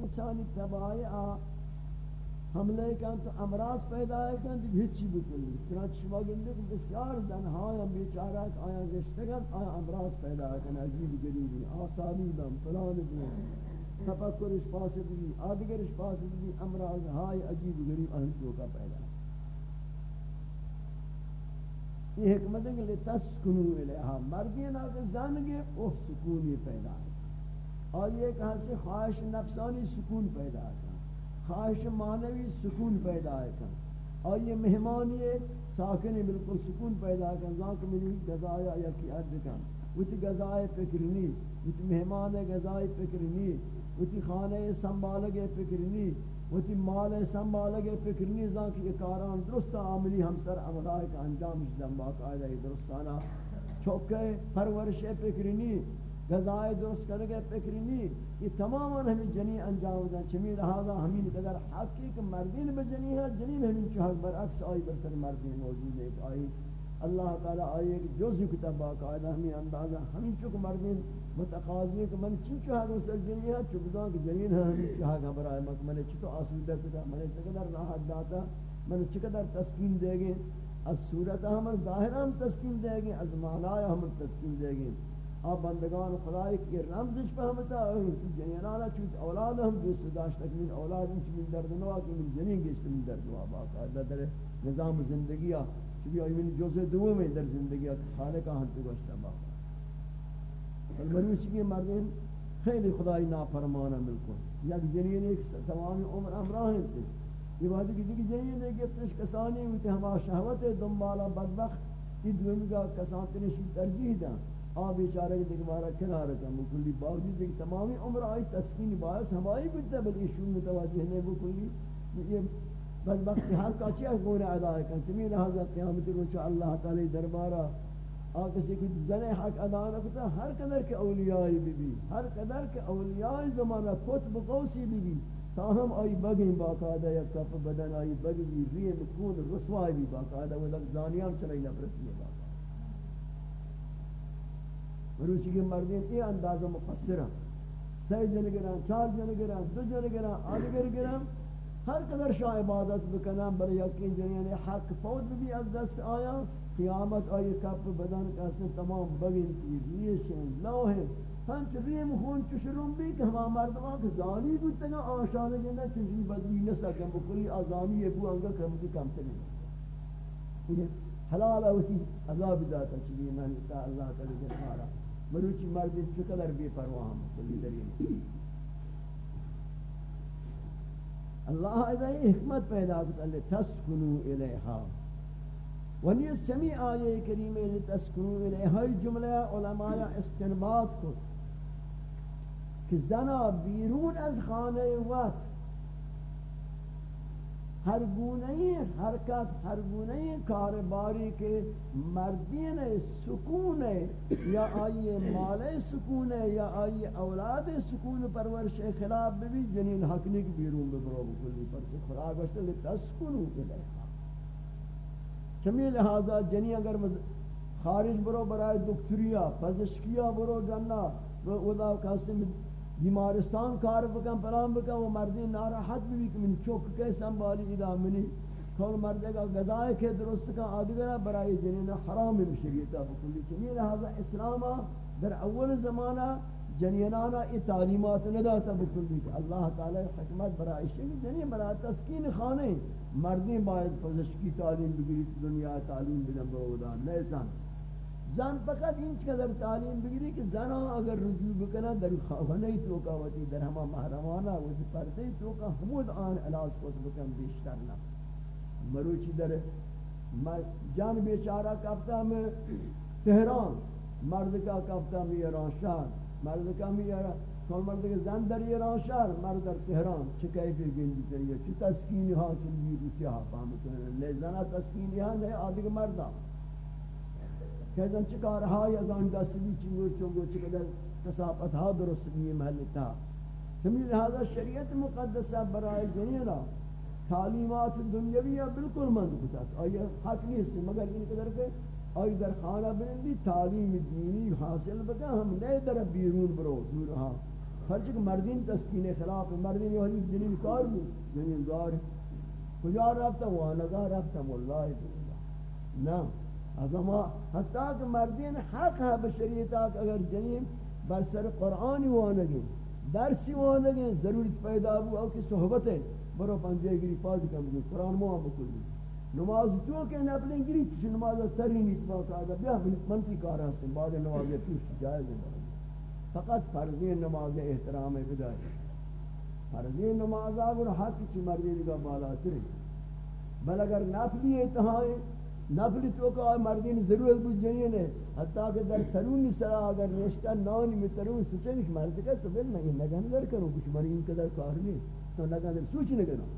کہ چانی تباہی، آ، حملے کن، تو امراض پیدا ہے کن تو ہیچی بکلی چنانچہ شما گندے کہ بسیار زنہایا بیچارہ آیا گشتگن آیا امراض پیدا ہے کن عجیب گریبی. آسانی دم فلان دم تفکرش پاسد بھی آدگرش پاسد بھی امراض ہائی عجیب گریب انتو کا پیدا ہے یہ حکمت ہے کہ لتسکنو الیہا مردین آگے زنگے اوہ سکونی پیدا ہے اور یہ کہاں سے خواہش نفسانی سکون پیدا ہے خواہش معنوی سکون پیدا ہے اور یہ مہمانی ساکن بالکل سکون پیدا ہے ذاک منی غذایا یا کی عد کن وتی غذائے فکر نہیں وتی مہمان غذائے فکر نہیں۔ وتی خانہ سنبھال کے فکر نہیں۔ وتی مال سنبھال کے فکر نہیں۔ ذاک یہ کاران درست عملی ہم سر عملائے کا انجام اس باقاعدہ درستانہ۔ چوکے، پرورش فکر نہیں۔ غذائے درست کرنے کے فکر نہیں، یہ تمام ہمیں جنی انجام دیں چمی لہذا ہمیں قدر حقی کہ مردین بجنی ہے جنین ہمیں چاہت برعکس آئی برسر مردین موجود ہے آئی۔ اللہ تعالی آئی ایک جوزی کتب باقاعدہ ہمیں اندازہ ہمیں چک مردین متقاضی کہ من چی چاہت اس برسر جنی ہے چکدان کہ جنین ہے ہمیں چاہت برائے مک من چکو آسودہ کتا من چقدر راحت داتا، من چقدر تسکین دے گئے۔ از صورت ہم ظاہر ہم تسکین دے گئے، از معنی ہم تسکین دے گئے۔ اب بندگان خدای کی رمزش فهمتا جنینانا چوت اولاد ہم دوست داشت من اولاد انچ من درد نوا کہ من جنین گشت من درد نوا باقاعدہ در نظام زندگی چونکہ آئی من جزء دو میں در زندگی خالقہ ہم تو گشتا باقاعدہ المروچ کی مردین خیلی خدای نافرمانا بالکل یک جنین ایک تمام عمر امراہ تھے یہ بات کہ دیکھ جنین ایک اپنش کسانی ہوئی تھے ہما شہوت دنبالا بدبخت. کی دومی کا کسان تنشی ترجیح دا آ بیچارے کے دیکھ بارا کنار کا مکلی باوجود دیکھ تمامی عمر آئی تسکین باعث ہمائی بودتا بل ایشون متوجہ نہیں بکلی یہ بدبختی ہر کاچی اگونے ادا ہے کن چمی لہذا قیامت روچا اللہ تعالی دربارہ آ کسی کی جن حق ادا نہ کتا ہر قدر کے اولیاء بی بی ہر قدر کے اولیاء زمانہ کتب قوسی بی بی تاہم آئی بگیں باقاعدہ یا کف بدن آئی بگیں ریم کون رسوائی بھی باقاعدہ، وہ لگ زانیان چلائی نفرتی ہے باقاعدہ۔ مروچی کے مردین یہ اندازہ مقصرہ سی جن گران چار جن گران دو جن گران آدگر گران ہر قدر شاہ عبادت بکنام بر یقین جنین حق فوت بھی از دست آیا قیامت آئی کپ بدن کسی تمام بگن کی ریشن لوہیں ہنچ ریم خون چشرون بھی کہ ہما مردمان کہ زانی بودتا گا آشان جنہ چنجی بدلی نسکن بکلی آزانی بو انگا کمدی کم تنی حلال اوٹی عذاب داتا چلی میں تا اللہ تعالی جنہارا مروچی مرد چقدر بے پرواہ ہم کلی دلیل اللہ اذا حکمت پیدا کرتا ہے تسکنو الیہا ونیس چمی آیے کریمے لتسکنو الیہا جملہ علماء استنباط کو کہ زنا بیرون از خانه وقت ہر گونہی حرکت ہر گونہی کارباری کے مردین سکون ہے یا آئیے مال سکون ہے یا آئیے اولاد سکون پرورش خلاف بھی جنین حقنی کی بیرون ببرو بکلی پر کہ خدا گوشتا لی تسکنو الیہا چمی لہذا جنی اگر خارج برو برای دکتریا پزشکیا برو جنہ، وہ دا کہاستے بیمارستان کار بکن، پلان بکن وہ مردی ناراحت بھی کہ من چوک کے سنبھالی ادا منی. کھول مردے کا غذائے کے درست کا آدھگرہ برای جنین حرام شریعتا بکلی چنین لہذا اسلام در اول زمانہ جنینانا ای تعلیمات نداتا بکلی کہ اللہ تعالی حکمت برای شریعت جنین برای تسکین خانے مردی باید پزشکی تعلیم بگیری، دنیا تعلیم بدن بودان نیسان زن فقط این قدر تعلیم بگیری کہ زن اگر رجوع بکنا در خواهنه توکا وتی در همه محرمانا وتی پرده توکا همود آن علاج کو بکن بیشتر نہ مروچی در جان بیچارہ کفتا میں تہران مرد کا کفتا میں ایران شہر مرد کا میں ایران کل مرد کے زن در ایران شہر مرد در تہران چکے پھر گندی چاہیے چی تسکینی حاصل بھی روسی ہاں فهمتنے لے زنہ تسکینی ہاں نہیں آدھگ مردہ کہ ازن چکار ہائی ازان دست بھی چنگو چنگو چکدر کسافت ہا درست بھی محل تا لہذا شریعت مقدسہ برائے جنینا تعلیمات دنیاوی بالکل مند کتا آیا حق نہیں سے مگر ان قدر کہ آئی در خانہ بلندی تعلیم دینی حاصل بکا ہم نئے در بیرون برو دور ہاں ہرچک مردین تسکین خلاف مردین یہ حدیث جنین کار بھی جنین دار کجا رفتا وانگا رفتا واللہ نا از ما حتی کہ مردین حق ہے بشریعتا کہ اگر جنین بسر قرآنی وانگی درسی وانگی ضرورت پیدا ہو او کی صحبت ہے برو پنجے گری پاس کم گی قرآن مو ہم بکلی نماز تو کہ نفلیں گری کچھ نماز ترینی اتباق آدھا بیا منتی کار ہستے بعد نماز پیش جائز ہے فقط فرضی نماز احترام بداری فرضی نماز آگر حق چی مردی دیگا بالا تری. بل اگر نفلی اتحائیں نفلی تو کہ مردین ضرورت بود جنین ہے حتیٰ کہ در ترونی سرا اگر رشتہ نانی میں ترون سچے نہیں مرد کر تو بل میں نگن در کروں کچھ مری ان قدر کار نہیں، تو نگن در سوچ نہ کروں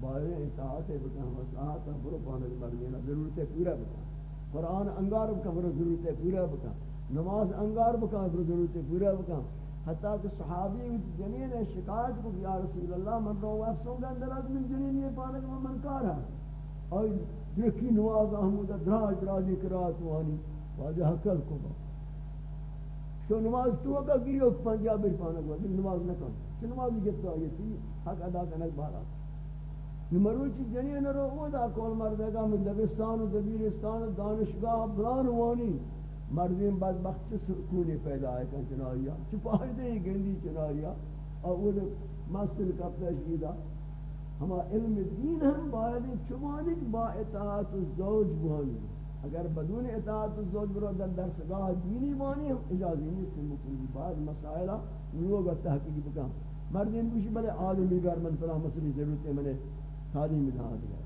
باہر اطاعت ہے بکا ہم اصلاحات ہیں، برو پانے مردین، ضرورت پورا بکا قرآن انگار بکا برو ضرورت پورا بکا نماز انگار بکا پر ضرورت پورا بکا حتیٰ کہ صحابی جنین شکایت کو، یا رسول اللہ، من رو افسوں گا اندر از من جنین یہ پانا کہ من کارا اور دیکھی نواز احمود دراج دراج اکرات وانی، واجہ حقل کو با. شو نماز تو اگا گری اوک پنجاب بر پانا گوا دل نماز نکن شو نماز گتا یہ تھی؟ حق ادا کنک بارا نمروچی جنین رو او دا کول مردگا من دبستان و دبیرستان و دانشگاہ بلان وانی. مردین بدبخت چه سکونی پیدا ہے، کن چنائیا چه فائدہ ہی گندی چنائیا اور وہ مسئل کفتش گیدا ہما علم دین ہم باید چمانی با اطاعت الزوج بہانی اگر بدون اطاعت الزوج برو در درسگاہ دینی بانی ہم اجازی نہیں سن مکلی بعد مسائلہ لوگا تحقیقی بکام مردین بوشی بلے آدمی گر من فلا مسئلی ضرورت ہے میں نے تعلیم دہا دیا۔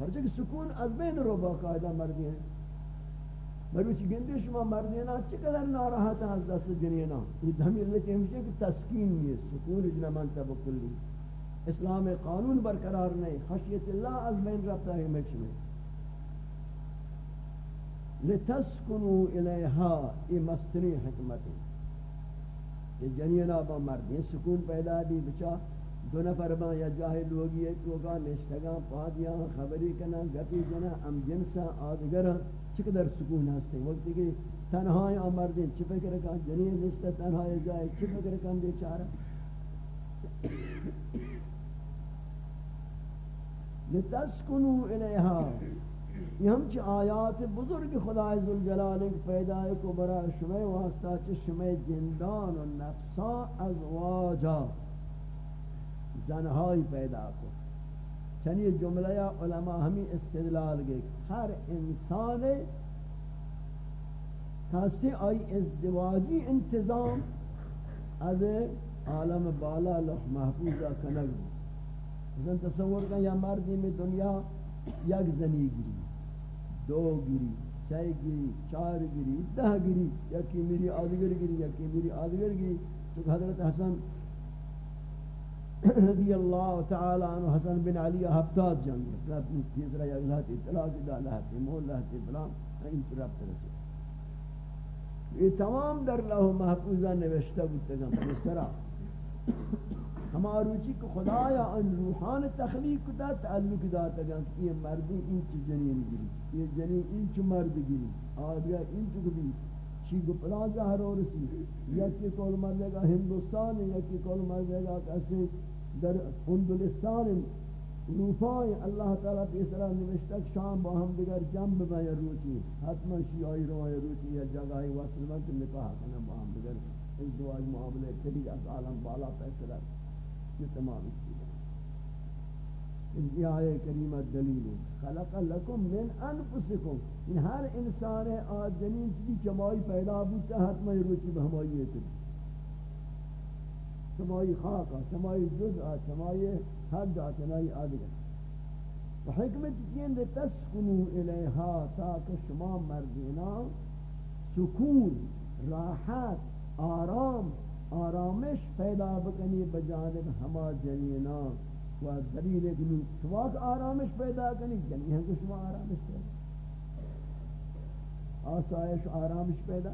ہر جگہ سکون از بین رو باقاعدہ مردین مروچ گندے شما مردینا چقدر ناراحت ہیں از دست جنینا یہ دھمی اللہ کے ہمشہ کہ تسکین نہیں ہے سکون اجنا منتا بکلی اسلام قانون برقرار نہیں، خشیت اللہ از بین رفتا ہے مکشنے لتسکنو الیہا یہ مستری حکمت ہے یہ جنینا با مرد، یہ سکون پیدا بھی بچا دو نفر با یا جاہل لوگی ہے تو کا نشتگاں، پادیاں، خبری کنا گپی جنا ام جنسا آدگرہ چقدر سکون ہستے وقتی کہ تنہائی آمردین چی فکر کن، جنین نستا تنہائی جائے، چی فکر کن بیچارہ۔ لتسکنو الیہا۔ یہ ہم چی آیات بزرگ خدا عزالجلال ایک پیدا کو برا شمع واسطہ چی شمع جندان و نفسا ازواجا زنہائی پیدا کو۔ چنی جملہ علماء ہمیں استدلال گئے۔ ہر انسان کسی آئی ازدواجی انتظام از عالم بالا لح محفوظہ کنگ۔ مثلا تصور کن یا مردی میں دنیا یک زنی گری، دو گری سی گری، چار گری دہ گری، یکی میری آدگر گری، یکی میری آدگر گری۔ تو حضرت حسن رضی اللہ تعالی عنہ، حسن بن علی ہفتاد جنگ تیسرا یا اللہ اطلاع دا لہت مول لہت اطلاع این رب ترسل یہ تمام در لہو محفوظہ نوشتہ بودتا جنگ گا مسترہ ہماروچی کہ خدایا ان روحان تخلیق دا تعلق داتا گا کہ یہ مردی انچ جنین گری، یہ جنین انچ مرد گری آدھیا انچ گری چی گو پلان زہر اور رسی یکی کول مردے گا ہندوستان یکی کول مردے گا کسی در اندلستان روپای اللہ تعالی تیسرا نوشتک شام با ہم دیگر جنب میں روچی، حتما شیعی روای روچی یا جگہی وصل میں کہ نکاح کنا با ہم دیگر ازدواج معاملے کری از عالم بالا فیصلہ یہ تمام اس کی یہ آیہ کریمہ دلیل ہے۔ خلق لکم من انفسکم۔ ان ہر انسان آج جنین چلی چمائی پیدا بودتا حتما روچی بہمائی ہے سمائی خاکا سمائی جزء سمائی حد آتنائی آدگر و حکمت چین دے تسکنو الیہا تاک شما مردینا سکون، راحت، آرام آرامش پیدا بکنی بجانب ہما جنینا و دلیل کنی یعنی شما آرامش پیدا کنی جنی ہیں کہ شما آرامش پیدا آسائش آرامش پیدا.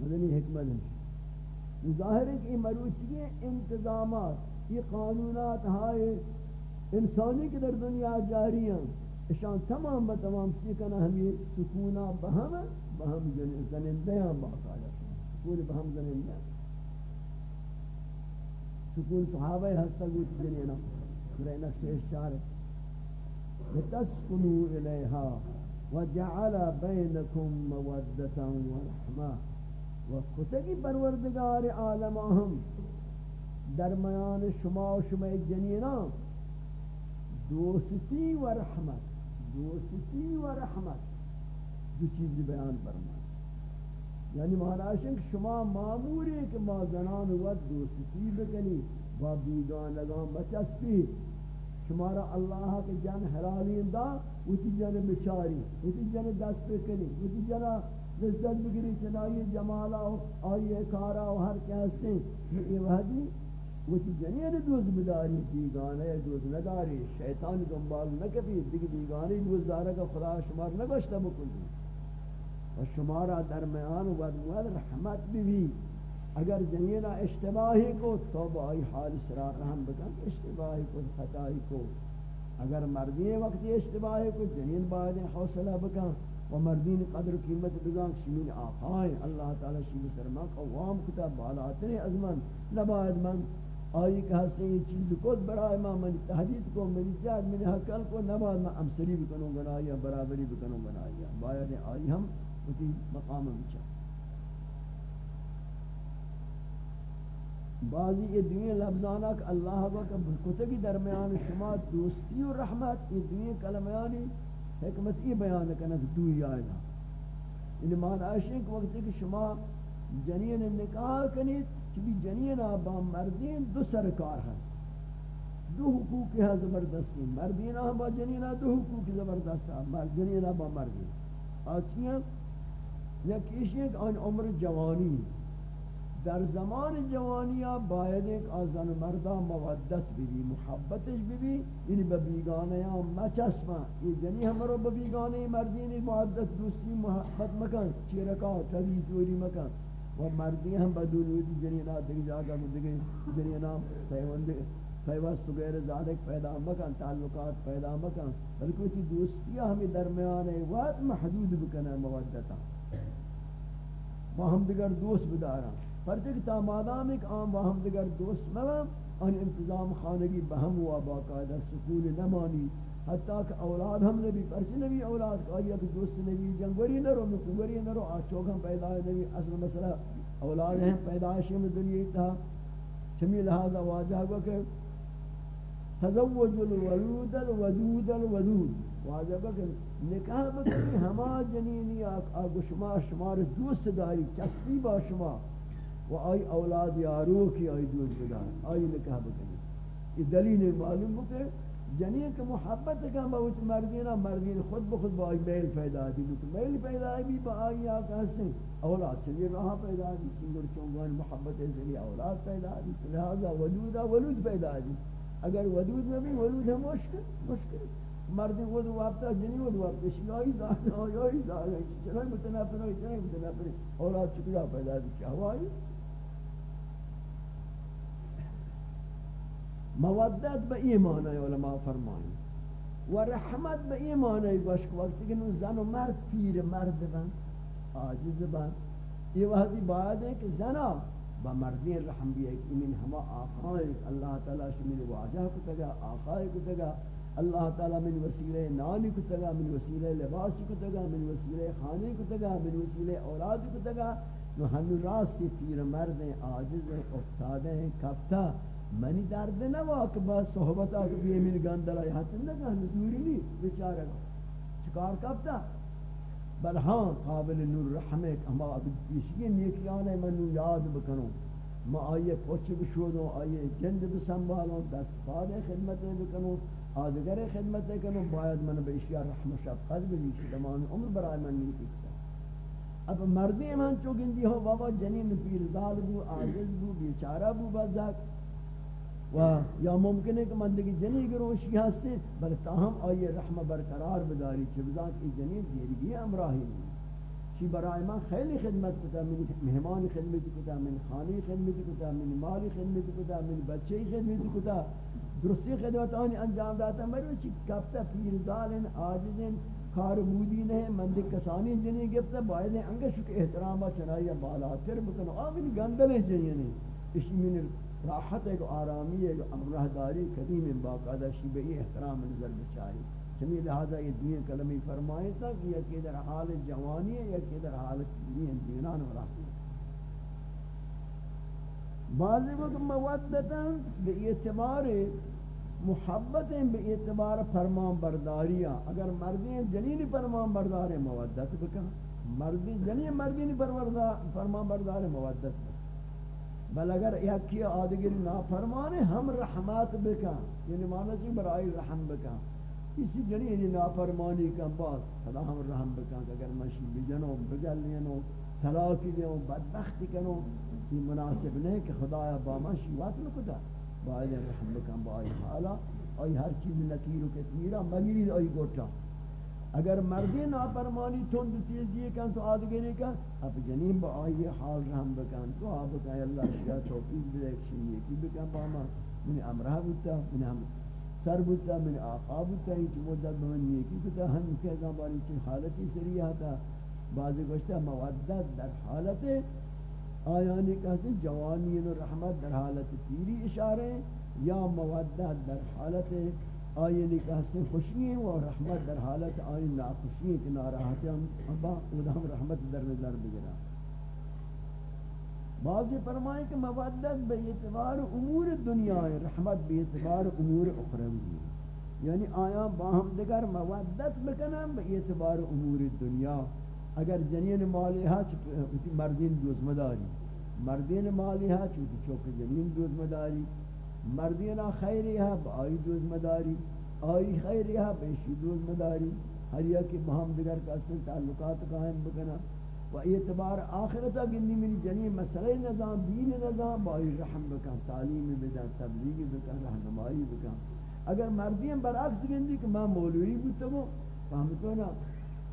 مدنی حکمت ہے ظاہر ہے کہ مروچی انتظامات یہ قانونات ہائے انسانی کے در دنیا جاری ہیں اشان تمام با تمام سیکنا ہمیں سکونا بہم بہم زنندے ہیں باقاعدہ سکون بہم زنندے ہیں سکون صحابہ ہستا یعنی گوت جنینا قرآن شیش چار لتسکنوا الیہا وجعل بینکم مودتا ورحمہ وقتگی پروردگار عالم ہم درمیان شما و شما جنینا دوستی و رحمت. دوستی و رحمت. دو چیز بیان فرمائے یعنی مہاراج کہ شما معمور ہے کہ ما زنان وقت دوستی بکنی، با بیگان لگان بچسپی شمارا اللہ کے جن حلالی دا، اسی جن بچاری، اسی جن دست بکنی، اسی جن لذت بگری چنائی جمالا آئیے کارا و ہر کہستے یہ وحدی وچی جنین یعنی دوز بداری، بیگانے دوز نداری، شیطان دنبال نکبی دیکھ بیگانے دوز دارا کا خدا شمار نگوشتا بکلی و شمارا درمیان و ود رحمت بھی اگر جنینا اشتباہی کو تو بائی حال سرا رحم بکن اشتباہی کو خطائی کو اگر مردین وقت اشتباہی کو جنین باید حوصلہ بکن. و مردین قدر قیمت بگان، شمین آقائیں اللہ تعالی شیل سرما قوام کتاب بالاتر ازمن نباید من آئی کہ ہستے یہ چیز کو برائے ما من تحدید کو میری جاد من حقل کو نباید من امسری بکنوں گنایا برابری بکنوں گنایا باید آئی ہم اسی مقام بچا بعضی یہ دنیا لفظانہ کہ اللہ کو کہ درمیان شما دوستی و رحمت، یہ دنیا کلمیانی حکمت یہ بیان کرنا کہ دوی آئے گا۔ یعنی معنی آشین کہ وقت کہ شما جنین نکاح کنید کہ بھی جنین آبا مردین دو سرکار ہے دو حقوق ہے زبردستی مردین آبا جنین، دو حقوق زبردست ہے جنین آبا مردین۔ آتیاں یکی ایک آن عمر جوانی در زمان جوانی باید ایک آزان مردہ مودت بھی محبتش بھی یعنی ببیگانے یا مچسما یہ جنی ہمارو ببیگانے مردین مودت دوسری محبت مکن چیرکا تبی توری مکن. و مردی ہم بدون ہوئی جنی نا دیکھ جاگا دیکھ جنی نا پیوند، پیوست غیر ذالک پیدا مکن، تعلقات پیدا مکن. بلکہ دوستیاں ہمیں درمیان وقت محدود بکنے مودتا. با ہم دیگر دوست بدارا پرچہ کہ تامادام ایک آم با ہم دیگر دوست مگم ان انتظام خانگی بہم ہوا باقاعدہ سکون نمانی. حتیٰ کہ اولاد ہم نبی پرچہ نبی اولاد کہ آئیہ کہ دوست نبی، جنگوری نرو، مکوری نرو، آچوک ہم پیدا نبی. اصل مسئلہ اولاد ہیں پیدائشی میں دنیا تھا چمی لہذا واجہ ہوا کہ تزوج الولود الودود الودود. واجہ ہوا کہ نکاح بکنی، ہما جنینی آگو شما شما دوست داری چسبی با شما. و آئی اولاد یارو کی آئی دوست داری آئی نکاح بکنی. یہ دلیل معلوم بکے جنین کے محبت کا بہت مردینا مردین خود بخود با آئی میل پیدا دی. میل پیدا دی با آئی آقا حسن اولاد چلی رہا پیدا دی. چنگر چونگان محبت ذریع اولاد پیدا دی. لہذا ولودا ولود پیدا دی. اگر ودود میں بھی ولود ہے مشکل مشکل. مرد خود وقتا جنی خود وقتا شیعی ذات آیای ذات چنان متنفر ہوئی چنان متنفر اولاد چکرا پیدا دی چاہوائی مودت به ایمان علماء فرمائیں و رحمت به ایمان باشک وقتی کہ زن و مرد پیر مرد بن عاجز بن. یہ وحدی باید ہے کہ با مردین رحم بھی ہے کہ من ہما آقائیں اللہ تعالی شمین واجہ کو تگا آقائیں کو تگا اللہ تعالی من وسیلے نانی کو تگا من وسیلے لباس کو تگا من وسیلے خانے کو تگا من وسیلے اولاد کو تگا نو ہم راست پیر مرد ہیں عاجز ہیں افتاد ہیں کبتا منی درد نہ واک با صحبت آکھ بھی من گندلا یہاں تن نہ گہن دوری نہیں بیچارہ چکار کبتا بل ہاں قابل نور رحمت ہما پیشگی نیکیانے منو یاد بکنوں ما آئیے پوچھ بشودوں آئیے جند بسنبالوں دست پاد خدمت بکنوں آدگر خدمت کنو باید من به اشیاء رحم و شفقت بدی که تمام عمر برای من نیتی اب مردی من چو گندی ہو، بابا جنین پیردال بو، عاجز بو، بیچارہ بو بزاک و یا ممکن ہے کہ من دیکھ جنی گروشی ہستے بل تاہم آئیے رحم برقرار بداری چھ بزاک ای جنین دیرگی امراہی نہیں چی برای من خیلی خدمت کتا من مهمان خدمت کتا من خانی خدمت کتا من مالی خدمت کتا من بچه خدمت کتا درستی خدمت آنی انجام داتا مری چی؟ کفتا پیر دالن آجزن کار بودی نہیں مندی کسانی جنی گفتا باید انگا شک چنائی بالاتر بکنو آمین، گندل جنی نہیں اسی من راحت ایک آرامی ایک امرہداری قدیم باقاعدہ شیبئی احترام نظر بچاری۔ چمی لہذا یہ دین کلمی فرمائے تھا کہ یہ در حال جوانی ہے یا در حال دین دینان و راحت۔ بعضی وقت مودتا بے اعتبار محبت بے اعتبار فرمان برداریاں اگر مردی جنین فرمان بردار مودت بکا مردی جنین مردی فرمان بردار مودت بکا بل اگر یکی آدگر نافرمان ہم رحمات بکا یعنی معنی چی برائی رحم بکا۔ کسی جنین یعنی نافرمانی کا بعد خدا ہم رحم بکا، اگر مشی بجنو بگلینو طلاقی دیو، بدبختی کنو، یہ مناسب نہیں کہ خدایا با مشی وصل کتا باید رحم بکن با آئی حالا، آئی ہر چیز نتیرو کے تیرا مگیرید آئی گوٹا۔ اگر مردی نافرمانی تند تیزی کن تو آدگری کن اب جنین با آئی حال رحم بکن. تو آب کن اللہ شیعہ توفیق بدے کشی یکی بکن با ما. من امرہ بودتا من ہم سر بودتا من آقا بودتا. ہی چی مدد بمن یکی بودتا. ہم کہ زبانی چی حالتی سریح تا. بعضی گوشتا مودت در حالت آیانی کہتے جوانی و رحمت در حالت پیری اشارے یا مودت در حالت آیانی کہتے خوشی ہیں و رحمت در حالت آیانی ناخوشی کہ ناراحت ہم ابا ادھم رحمت در نظر بگرا۔ بعضی فرمائیں کہ مودت بے اعتبار امور دنیا ہے، رحمت بے اعتبار امور اخروی یعنی آیا باہم دگر مودت بکنم بے اعتبار امور دنیا۔ اگر جنین مالی ہا چی مردین دوز مداری۔ مردین مالی ہا چی چوک جنین دوز مداری مردین خیری ہا با آئی دوز مداری. آئی خیری ہا بیشی دوز مداری. ہر یا یکی بہم دگر کا اصل تعلقات قائم بکنا. و اعتبار آخرتا گندی منی جنین مسئلہ نظام، دین نظام، با آئی رحم بکن، تعلیم بکن، تبلیغ بکن رہنمائی بکن. اگر مردین برعکس گندی کہ میں مولوی بودتا ہوں فهمتو نا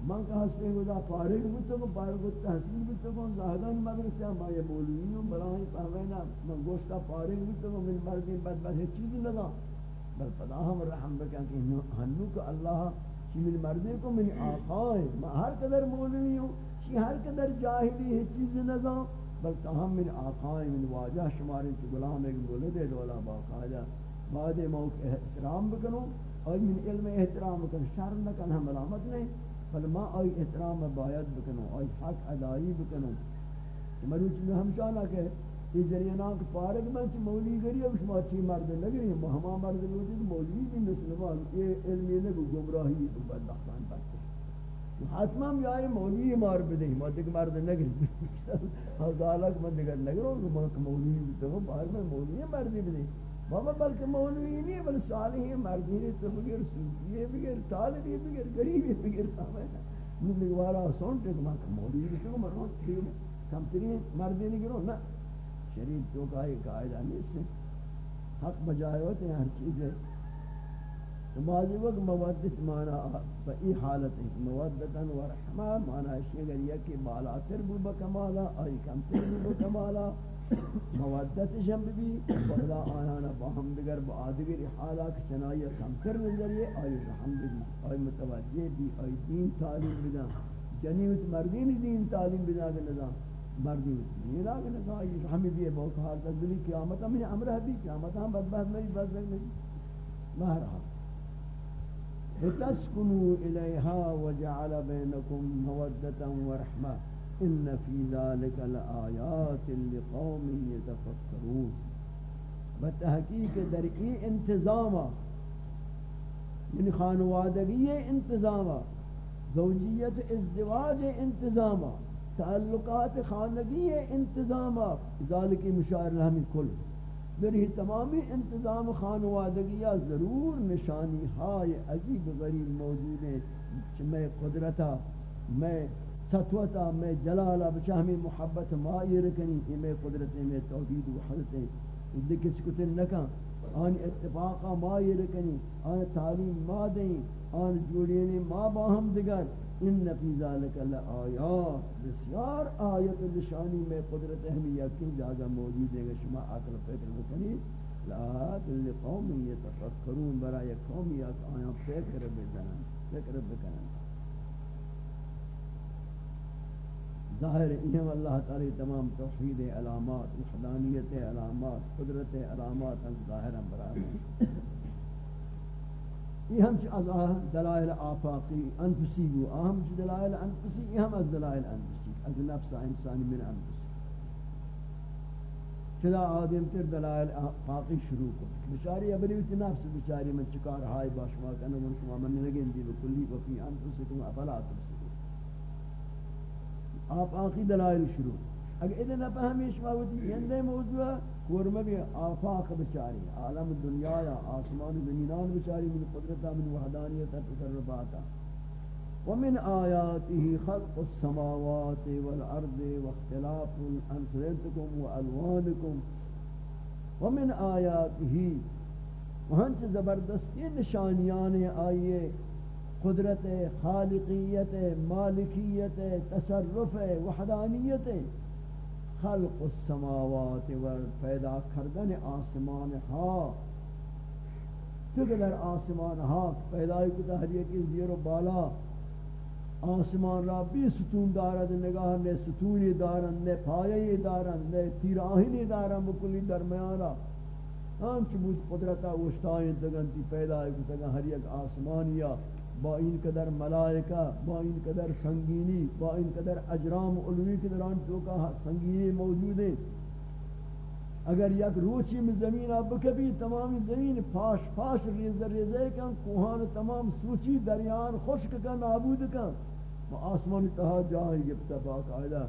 من کا ہستے خدا فارغ بودتا کو فارغ تحصیل بودتا کو زاہدان مدرسہ ما یہ مولوین ہوں براہی فہمینا من گوشتا فارغ بودتا کو من مردین بد بد ہیچ چیزی لگا بل پدا ہم رحم بکن کہ ہنو کو اللہ چی من مردین کو من آقائے میں ہر قدر مولوی ہوں چی ہر قدر جاہلی ہیچ چیزی نظام بل تاہم من آقائے من واجہ شماری چی غلام ایک مولد دولا باقاعدہ بعد موقع احترام بکنو اور من علم احترام بکنو شرم نکن ہم ملامت نہیں بل ما آئی احترام باید بکنو، آئی حق ادائی بکنو۔ مروچ میں ہمشانہ کہ یہ جریانان کو پارک میں چی مولی گری اب شما چی مرد نگری ہم ہما مرد لوٹی تو مولی بھی مثل مسلمان یہ علمی نگو، گمراہی تو بدبختان بچے حتما ہم یای مولی مار بدہی ما دیکھ مرد نگری حضالک من دیگر نگروں کہ مولی بھی تو باہر میں مولی مردی بدہی بابا بلکہ مولوی نہیں بل صالح مردی نے تو بغیر صوفی بغیر طالب بغیر غریب بغیر کام ہے من دیوارا سون تے ما مولوی تو مرو ٹھیک کم تری مردی نہیں گرو، نہ۔ شریف تو کا ایک قاعدہ نہیں سے حق بجائے ہوتے ہیں، ہر چیز ہے۔ تو وقت مودت مانا بئی حالت ہے مودتا و رحمہ مانا ہے اگر یہ بو بکمالا، آئی کم تر بو بکمالا۔ مودت جنب بھی بخدا آیانا با ہم با آدگر حالا کہ چنائی کمتر نظریے آئی رحم بھی آئی متوجہ بھی آئی دین تعلیم بدا جنیوت مردین دین تعلیم بدا کے نظام مردین دین آگے نظام آئی رحم بھی بہت حال تک تدلی قیامت ہم امرہ بھی، قیامت ہم بدبہت نہیں بزرگ نہیں. مہرحا لتسكنوا إليها وجعل بينكم مودة ورحمة ان فی ذلك لآیات لقوم یتفکرون۔ بتحقیق در ای انتظام یعنی خانوادگی انتظام زوجیت ازدواج انتظام تعلقات خانگی انتظام ذالک مشاعر ہمیں کل۔ در ہی تمامی انتظام خانوادگی ضرور نشانی ہائے عجیب غریب موجود ہیں۔ میں قدرتا میں سطوتا، میں جلالا بچہمی محبت مائی رکنی یہ میں قدرت میں توحید و حضرت ہے دکس کتن نکا آن اتفاقا مائی رکنی آن تعلیم ما دیں، آن جوڑینی ما باہم دگر۔ ان فی ذالک اللہ آیات بسیار آیت نشانی میں قدرت ہمیں یقین جاگہ موجود ہے شما عقل فکر بکنی لآت لقوم یتفکرون، برای قومیت آیا فکر بزنن، فکر بکنن۔ ظاہر انہم اللہ تعالی تمام توحید علامات، وحدانیت علامات، قدرت علامات ظاہر برای یہ ہم از دلائل آفاقی انفسی گو اہم دلائل انفسی، یہ ہم از دلائل انفسی، از نفس انسانی من انفسی۔ چلا آدم تر دلائل آفاقی شروع کو بچاری ابری وچ نفس بچاری من چکار ہائی باشما کنو من شما من نگین دی بکلی وفی انفسکم افلا تبسی آپ آخی دلائل شروع. اگر ادھے نہ پہمی شماوتی یندے موضوع یعنی کورمہ بھی آفاق بچاری. عالم دنیا یا آسمان زمینان بچاری، من قدرتا من وحدانیتا تصرفاتا ومن آیاته خلق السماوات والارض واختلاف انسلتكم والوانكم ومن آیاته وہنچ زبردستی نشانیان آئیے قدرت خالقیت، مالکیت، تصرف وحدانیت، خلق السماوات و پیدا کردن آسمان ها۔ تو در آسمان ها پیدای کتا ہر یکی زیر و بالا۔ آسمان را بی ستون دارد نگاه نے ستونی دارن نے پایه دارن نے تیراہنی دارن بکلی درمیانا ہم چبوت قدرتا وشتائیں دگنتی پیدا کتا ہر یک آسمانیا۔ با این قدر ملائکہ، با این قدر سنگینی، با این قدر اجرام علوی کے دران چوکا سنگینی موجود ہیں۔ اگر یک روچی میں زمین اب کبھی تمام زمین پاش پاش ریز ریزے کن، کوہان تمام سوچی دریان خشک کن، نابود کن۔ آسمان تہا جاہی گفتا باقاعدہ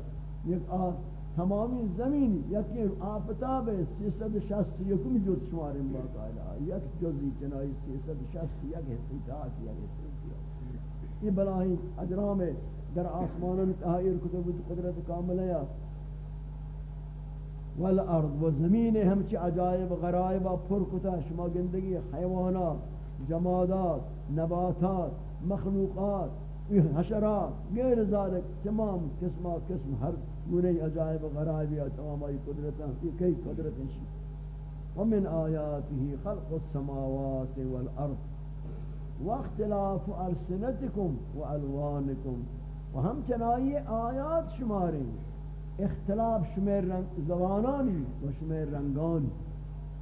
یک آ تمامی زمین یکی آفتاب سیصد شست یکم جز شمارم باقاعدہ یک جزی چنائی سیصد شست، یک حصی تاک یک حصی یہ بلاہی اجرام در آسمانان تحائیر کتب قدرت کامل ہے والارض و زمین ہمچی عجائب غرائب پر کتا شما گندگی حیوانات، جمادات، نباتات، مخلوقات حشرات، غیر ذالک تمام قسمہ قسم ہر گنے عجائب غرائب یا تمام آئی قدرتاں یہ کئی قدرتیں شی ومن آیاته خلق السماوات والارض واختلاف السنتکم و الوانکم و ہم چنائی آیات شماریں اختلاف شمیر رنگ زبانانی و شمیر رنگانی.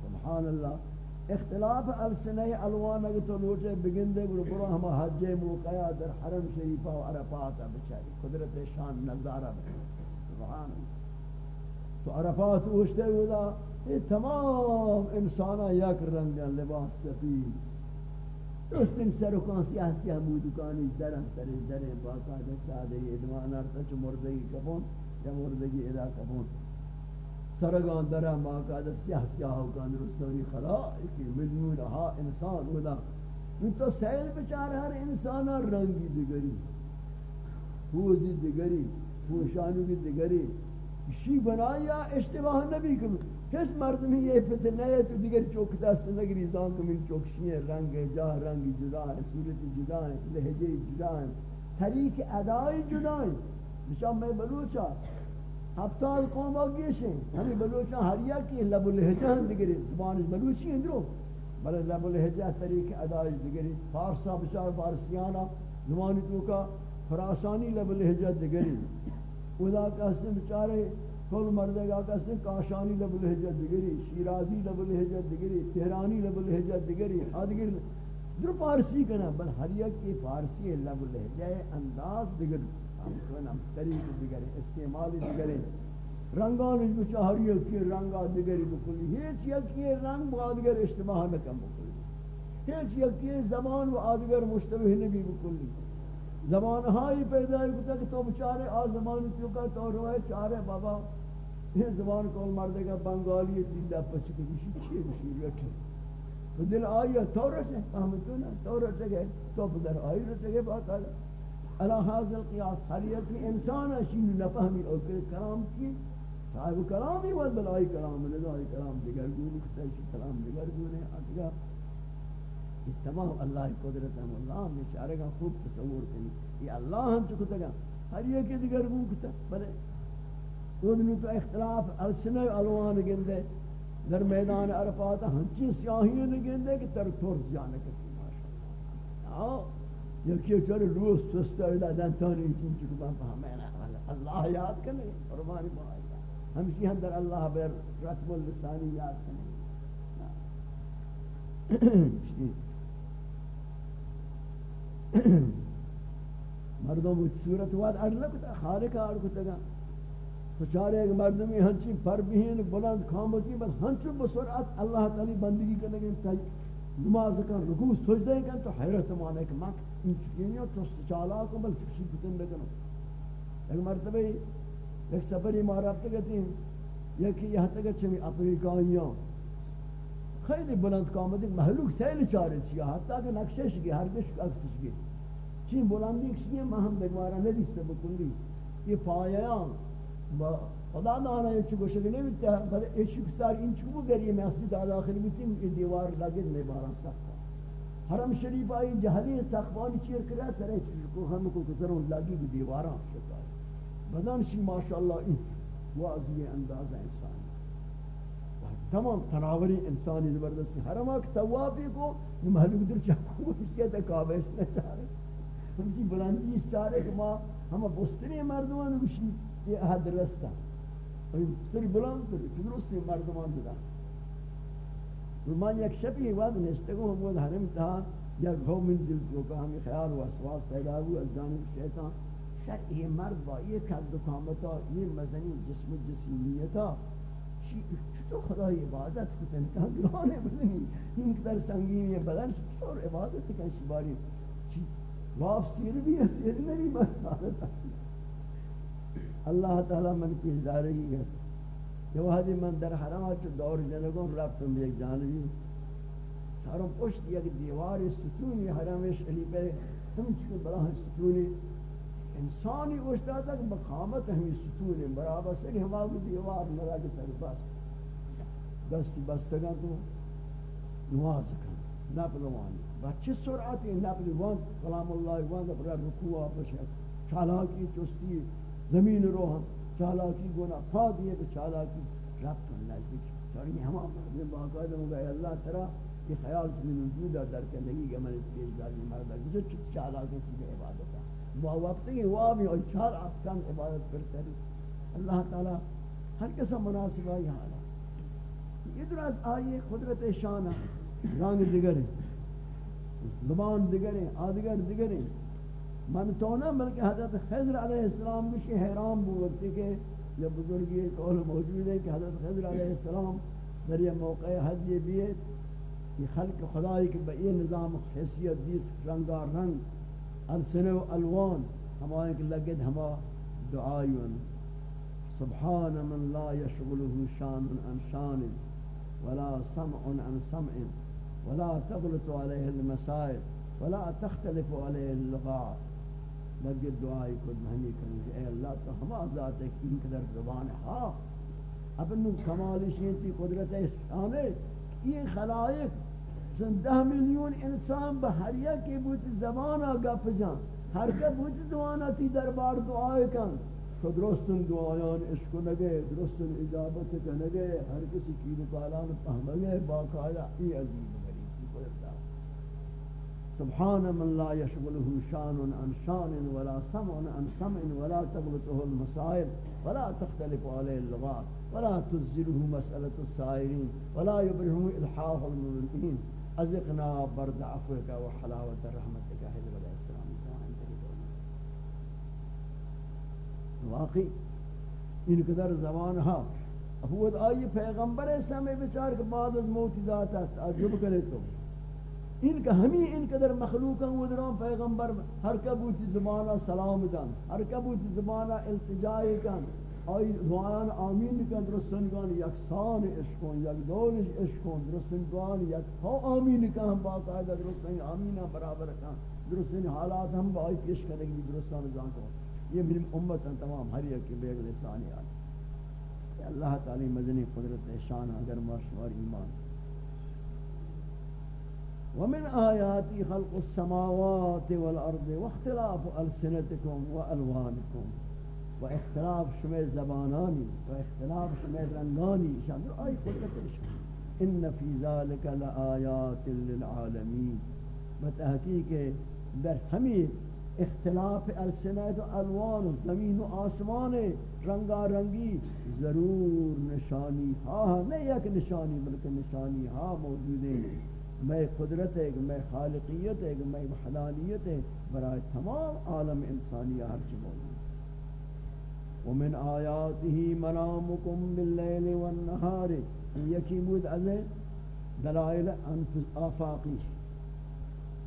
سبحان اللہ اختلاف السنہ الوان اگر تو لوٹے بگندے گرو برو ہم حج موقعہ در حرم شریفہ و عرفات بچاری. قدرت شان نظارہ بچاری. سبحان اللہ تو عرفات اوشتے ہوتا یہ تمام انسانہ یک رنگ لباس سفید. درستن سر و کان سیاه سیاه مودکانی درن سر درن باقاعده ساده ادمان ارتا چو مردگی کبون یا مردگی ادا کبون سرگان درن باقاعده سیاه سیاه کان درستانی خلائقی ملیون ها انسان ودا این تو سیل بچار ہر انسان رنگی دیگری پوزی دیگری پوشانی دیگری شی بنایا اشتباه نبی کنو کس مردمی یہ فتنہ ہے تو دیگر چوک دست نگری زان کو من چوکشی ہے رنگ جا رنگ جدا ہے صورت جدا ہے لہجے جدا ہے طریق ادائی جدا ہے بشام میں بلوچا ہفتال قوم آگیش ہیں ہمیں بلوچا ہریا کی لب الہجہ ہیں دیگری زبان بلوچی ہیں درو بلے لب الہجہ طریق ادائی دیگری فارسا بچار فارسیانا زمانی تو کا فراسانی لب الہجہ دیگری ادا کہتے ہیں بچارے کل مردے گا کسی کاشانی لب لہجت دگری، شیرازی لب لہجت دگری، تہرانی لب لہجت دگری آدگر در پارسی کنا، بل ہر یک کی فارسی لب لہجہ انداز دگر، ہم کنم طریق دگر، استعمال دگر، رنگان جو چاہر یک کی رنگا دگری بکلی، ہیچ یک کی رنگ با آدگر اشتباہ نکم بکلی، ہیچ یک کی زمان و آدگر مشتبہ نبی بکلی۔ زمان ہائی پیدا ہوتا کہ تو بچارے آ زمان کیوں کا تو روئے چارے بابا یہ زبان کو مردے کا بنگالی دل دا پچ کے کسی چیز بشی رکھے تو دل آئی تو رچے فهمتو نا تو رچے گئے تو در آئی رچے گئے بات آئی علا حاضر قیاس حریت کی انسان اشین نفہمی اور کہ کلام کی صاحب کلام ہی ود بلائی کلام لگائی کلام دیگر گونی کتایشی کلام دیگر گونے آتگا یہ تمام اللہ قدرت ہم اللہ ہم اشارے کا خوب تصور کنی یہ اللہ ہم چکتا گا ہر یہ کہ دیگر گون کتا۔ بلے ودنی تو اختلاف السنہ الوان گندے۔ در میدان عرفات ہنچی سیاہی گندے کہ تر تور جانے کتی ماشاءاللہ۔ یکی چر روز سستا ودا دن تانی چون چکو بان فهمینا والا اللہ یاد کرنے، قربانی بائی ہمشی ہم در اللہ بیر رتم اللسانی یاد کرنے۔ مردم صورت واد اڑ لگتا خالق اڑ کو تگا تو چارے ایک مردمی ہنچی پر بہین، بلند کھامتی بس ہنچو بسرعت اللہ تعالی بندگی کرنے کے تائی نماز کن رکوع سجدے کن تو حیرت مانے کہ ماں ان چکینیوں چست چالا کو بل چکشی کتن بکنو ایک مرتبہ ایک سفری مارا کہتے ہیں یکی یہاں تک چمی افریقائیاں۔ خیلی بلند کامدی محلوک سیل چارے چیا، حتی کہ نقشش گی ہر گش اکسش گی چین بلندی کشنی ہے مہم بگوارا ندیستے بکلی، یہ پاییان خدا دانا یہ چکو شکل نہیں بیتے ہیں بلے ایک شکستار ان چکو گریے میں اصلی دادا آخری بیتی یہ دیوار لگت میں بارا سکتا حرم شریف آئی، جہلی سخبانی چیر کرا سرے چکو ہم کو کسروں لگی بھی دیوارا شکتا بدن شی ماشاءاللہ این واضح انداز انسان. تمام تناوری انسانی زبردستی. حرم آکھ توافی کو، یہ محلوک در چاکو اس کے تکابش نہ چاہ رہے ہم بلندی اس چاہ رہے کہ ما ہم بستری مردمان مشی یہ حد رستا سری بلند کری چدرستی مردمان دا من یک شبی وقت نشتے کو ہم وہ حرم تھا، یک گھو من دل کو کہ ہمیں خیال و اسواس پیدا ہوئی از جانب شیطان۔ شاید یہ مرد با یہ کد دکامتا یہ مزنی جسم و جسیمیتا تو خدا عبادت کتن؟ کہاں گرانے بدنی این کتر سنگین یہ بدن چطور عبادت کن شباری؟ واپ سیر بھی ہے، سیر نہیں بس اللہ تعالی من پیش دارگی ہے۔ یہ وحدی من در حرمات چو دور جنگوں رفتم ایک جانبی ساروں پشت یک دیوار ستونی حرم شریف ہم چکے بڑا ستونی۔ انسانی گوشتا تک مقامت ہمیں ستون ہے برابر سے کہ ہمارا دیوار لگا کے سر پاس دستی بستگا تو نواز کن نپل وانی بچے سرعت نپل وان کلام اللہ وان پر رکوع بشد چالاکی، چستی، زمین رو ہم چالاکی گونا پا دیے تو چالاکی رب کن نزدیک چاری ہم اپنے باقاعدہ ہوں گے اللہ ترا یہ خیال سے من وجود در کندگی کہ میں پیش داری مردہ جو چالاکی کی عبادت ہے با وقتی وابی اور چار افکان عبادت کرتے ہیں اللہ تعالی ہر کسا مناسب آئی حالا. یہ در از آئی قدرت شانہ رنگ دیگر ہیں زبان دیگر ہیں آدگر دیگر ہیں من تونا بلکہ حضرت خضر علیہ السلام بشی حیرام بو وقتی کہ یہ بزرگی قول موجود ہے کہ حضرت خضر علیہ السلام در یہ موقع حج یہ بھی ہے یہ خلق خدای کے بئی نظام حیثیت دیس رنگار رنگ، السنه و الوان ہمارے کہ لگت ہما دعائیون سبحان من لا يشغله شان عن شان ولا سمع عن سمع. ولا تغلط عليه المسائل ولا تختلف عليه اللغات. لگت دعائی کو مہنی کریں کہ اے اللہ، تو ہما ذات ہے کہ ان قدر زبان ہے۔ ہاں اپنی کمال شیطی قدرت شانے، یہ خلائق چون ده میلیون انسان به هر یکی بود زبان گپ جان هر که بود زبان تی دربار دعای کن۔ تو درستن دعایان عشق نگه درستن اجابت کنگه هر کسی کیر پالان فهمگه باقایا ای عزیز سبحان من لا يشغله شان عن شان ولا سمع عن سمع ولا تغلطه المسائل ولا تختلف عليه اللغات ولا تزره مسألة السائرين ولا يبرهم إلحاف المؤمنين ازقنا برد عفوك وحلاوة رحمتك حضر علیہ السلام واقعی، ان قدر زبان ہا ابود آئی پیغمبر سمے بچار کے بعد از موتی داتا تعجب کرے تو۔ ان کا ہمیں ان قدر مخلوق مخلوقاں ودران پیغمبر ہر کبوتی زبانہ سلام دان، ہر کبوتی زبانہ التجائی کن آئی دعایان آمین کن درستنگان یکسان عشقون یک دولش عشقون درستنگان یک پا آمین کن ہم باقاعدہ درستنگ آمین برابر کن درستنگ حالات ہم با آئی پیش کرنے کی درستان جان کو یہ میری امت ہیں تمام، ہر یک بیگ لسانی آئی اللہ تعالی مدنی قدرت شان اگر ماشوار ایمان۔ ومن آیاتی خلق السماوات والارض واختلاف السنتكم والوانكم و اختلاف شما زبانانی و اختلاف شما رنگانی شامل آئی قدرتش ان فی ذلك لآیات للعالمین بتحقیق در ہمیں اختلاف السنت و الوان و زمین و آسمان رنگا رنگی ضرور نشانی ہاں نہیں یک نشانی بلکہ نشانی ہاں موجود ہے میں قدرت ہے میں خالقیت ہے میں وحدانیت ہے، برائے تمام عالم انسانی ہر چی موجود ومن آیاته منامكم باللیل والنهار یکی بود از دلائل انفس آفاقی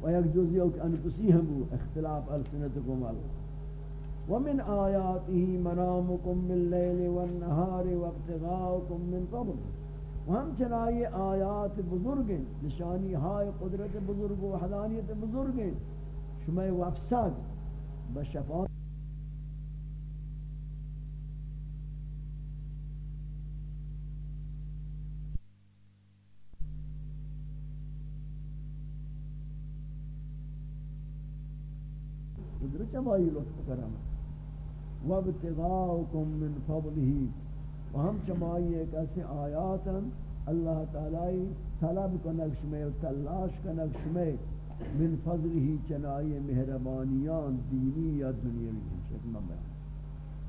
و یک جزئی او انفسی ہم اختلاف السنتکم اللہ ومن آیاته منامكم باللیل والنهار وابتغاؤكم من فضل۔ ہم چنائی آیات بزرگ ہیں، نشانی ہائے قدرت بزرگ و وحدانیت بزرگ ہیں۔ شمع وفساد بشفاعت چمائی لطف کرم وابتغاؤکم من فضلہی فضله وہم چمائی ایک ایسے آیات آیاتا اللہ تعالی طلب کنک شمے و تلاش کنک شمے من فضله چنائی مہربانیان دینی یا دنیاوی شکم بیان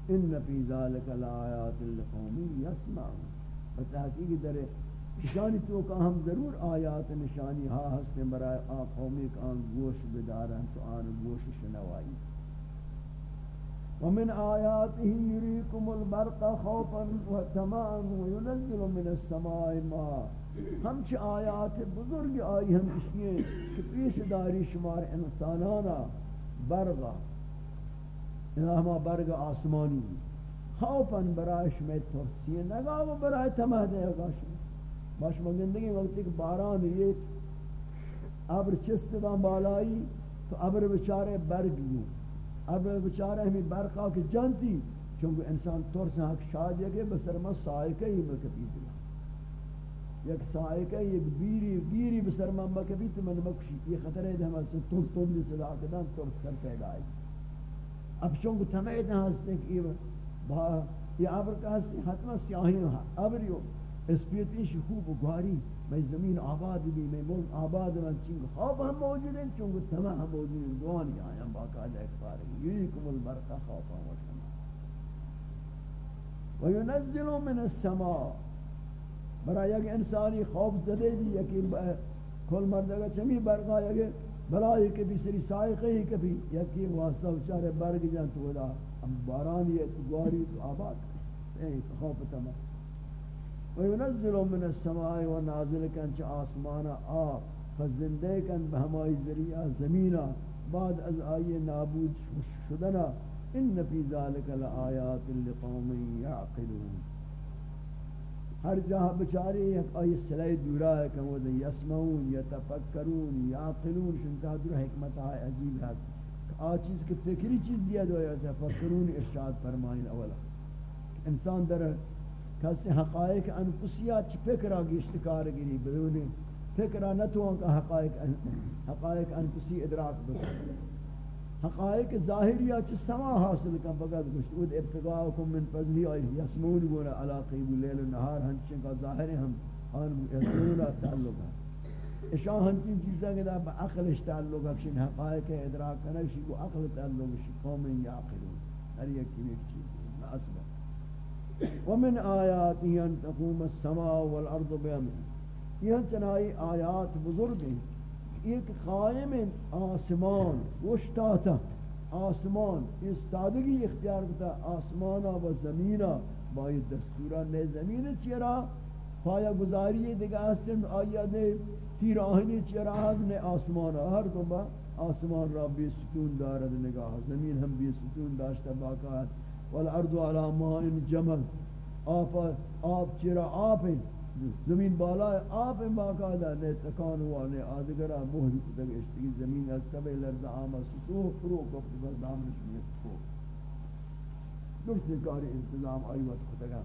ان فی ذالک الآیات لقومی یسمعون۔ بتحقیق در نشانی تو کہ ہم ضرور آیات نشانی ہا ہستے برائے آقومی کا آن گوش بدارن تو آن گوش شنوائی۔ ومن آياته يريكم البرق خوفا وطمعا وينزل من السماء ماء. ہم چھ آیات بزرگ آئی ہم اشیئے کہ پیش داری شمار انسانانا برغا ہما برگ آسمانی. خوفا برای شمی ترسیه نگا و برای تمہ دے گا شمی باش مگندگی وقتی کہ باران یہ ابر چست بالائی، تو ابر بچارے برگ یوں اب بیچارہ ہمیں برقا کی جانتی، چونکہ انسان طور سے حق شاید ہے کہ بسر ما سائقہ ہی مکبی دلا۔ یک سائقہ یک بیری بیری بسر ما مکبی تو من مکشی۔ یہ خطر ہے ہمیں سے تون تون دی صدا کدان طور سر پیدا آئی اب چونکہ تمہیں ہستے کہ یہ عبر کا ہستے حتمہ سیاہی ہاں، عبر یو اسپیتی شی خوب و گواری، میں زمین آباد بھی، میں ملک آباد میں چنگ خواب ہم موجود ہیں چونکہ تمام ہم موجود ہیں، دوانی آئیں ہم باقاعدہ اکبار ہیں یویکم البرقہ خوفا و سما. وینزل من السماء برای یک انسانی خوف زدے بھی، یکی کل مردگا چمی برقا یکی بلائی کبھی سری سائقہ ہی کبھی، یکی واسطہ چارے برگ جان تو دا ہم بارانی ہے، تو گواری، تو آباد. خوف تمام وينزل من السماء ونازل كان آسمان آب فزندے کن بہمائی ذریعہ زمینہ بعد از آئی نابود شدنا ان فی ذالک لآیات لقوم یعقلون۔ ہر جہاں بچاری ایک آئی سلائی دورا ہے کہ وہ دے یسمعون، یتفکرون، یعقلون شنکہ دور حکمت آئے، عجیب ہے۔ آ چیز کی فکری چیز دیا دو یا تفکرون، ارشاد فرمائن اولا۔ انسان در کسی حقائق انفسیات چی فکر آگی اشتکار گیری بدونی، فکر نتوان کا حقائق حقائق انفسی ادراک بکن. حقائق ظاہریہ چی سما حاصل کن بگد گشت ود ابتغاءکم من فضلی آئی یسمون گونا علا قیب لیل و نهار ہنچن کا ظاہر ہم آن یسمون تعلق ہے اشان ہنچن چیزاں کہ با عقلش تعلق ہے شن حقائق ادراک کنشی کو عقل تعلق شی قوم یعقلون ہر یک چیز. ہے اصلا ومن آیاتی ان تقوم السماء والارض بامر یہ چنائی آیات بزرگ ہیں. ایک قائم آسمان، وشتاتا، آسمان استادگی اختیار کتا آسمانا و زمینا. با یہ دستورا نئے زمین چیرا، پایا گزاری دیگا استن آیا دے تیر آہنی چیرا نے آسمانا ہر دو با آسمان را بی سکون دارد نگاہ، زمین ہم بی سکون داشتا باقا والارض على ماء جمل. آپ آپ چرا آپ زمین بالا ہے آپ ہیں باقاعدہ نے تکان ہوا نے آدگرہ مہر تک اشتی زمین از کبے لرز آمہ سطوح فرو کفت بردام رسمیت کو دوسری کاری انتظام آئیوت خودگا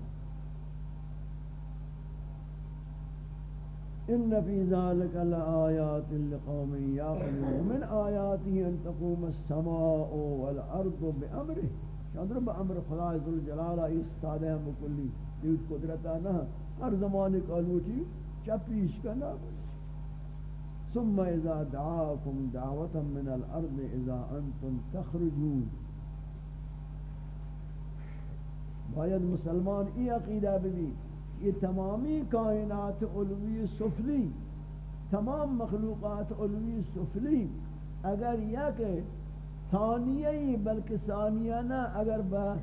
إن في ذلك لآيات لقوم يعقلون من آياته أن تقوم السماء والأرض بأمره. چندر با امر خدا ذل جلالہ استادہ ہم کلی دیوت قدرتا نہ ہر زمانے کا لوٹی چپیش کا نہ ثم اذا دعاكم دعوة من الارض اذا انتم تخرجون باید مسلمان ای عقیدہ بھی یہ تمامی کائنات علوی سفلی تمام مخلوقات علوی سفلی اگر یک ثانیہ ہی، بلکہ ثانیہ نہ، اگر با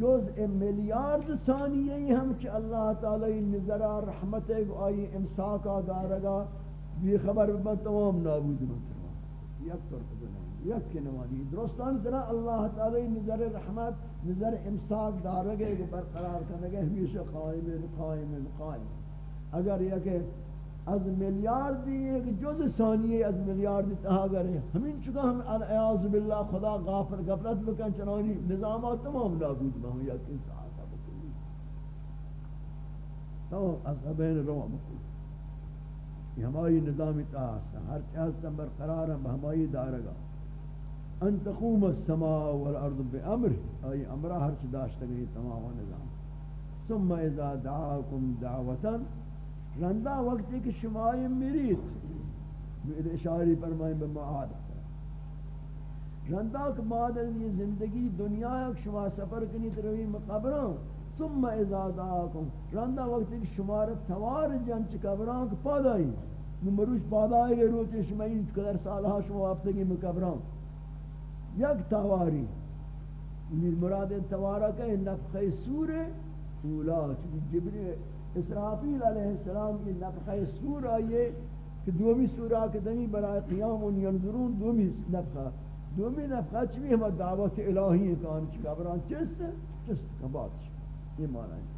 جز ملیارد ثانیہ ہی ہم چ اللہ تعالی نظر رحمت آئی امساکا دارگا بھی خبر بہ تمام نابود من یک طرف دنیا یک کنوانی درستان سرا اللہ تعالی نظر رحمت نظر امساک دارگے برقرار کرنے ہمیشہ قائم قائم قائم۔ اگر یہ کہ از میلیارد ایک جز ثانیه از میلیارد تہا گرے ہمین چکا ہم اعاذ باللہ خدا غافر غفلت بکن، چنانی نظامات تمام نابود میں ہوں یا کن ساعتا بکلی تمام از ابین رو بکلی یہ ہماری نظامی تاہستا ہر چاہتا برقرار ہم ہماری دارگا ان تقوم السماء والارض بامر ای امرہ ہر چی داشتا گئی تمام نظام. ثم اذا دعاكم دعوتا رندہ وقتی کہ شمائی میرید میرے اشاری فرمائیں بمعاد رندہ کہ بعد یہ زندگی دنیا ایک شما سفر کنی تروی مقبران ثم اذا دعاکم. رندہ وقتی کہ شمارت توار جنچ قبران کہ پادائی نمروش پادائی گئے روچے شمائی قدر سالہا ہاں شما افتگی مقبران یک تواری. مراد توارا کہ نفخ سور اولا جبریل اسرافیل علیہ السلام کی نفخہ سور آئیے کہ دومی سورہ کے دنی برای قیام ان ینظرون دومی نفخہ دومی نفخہ چوی ہم دعوت الہی ہے کہانی چکا بران چست ہے چست کا بات یہ معنی ہے۔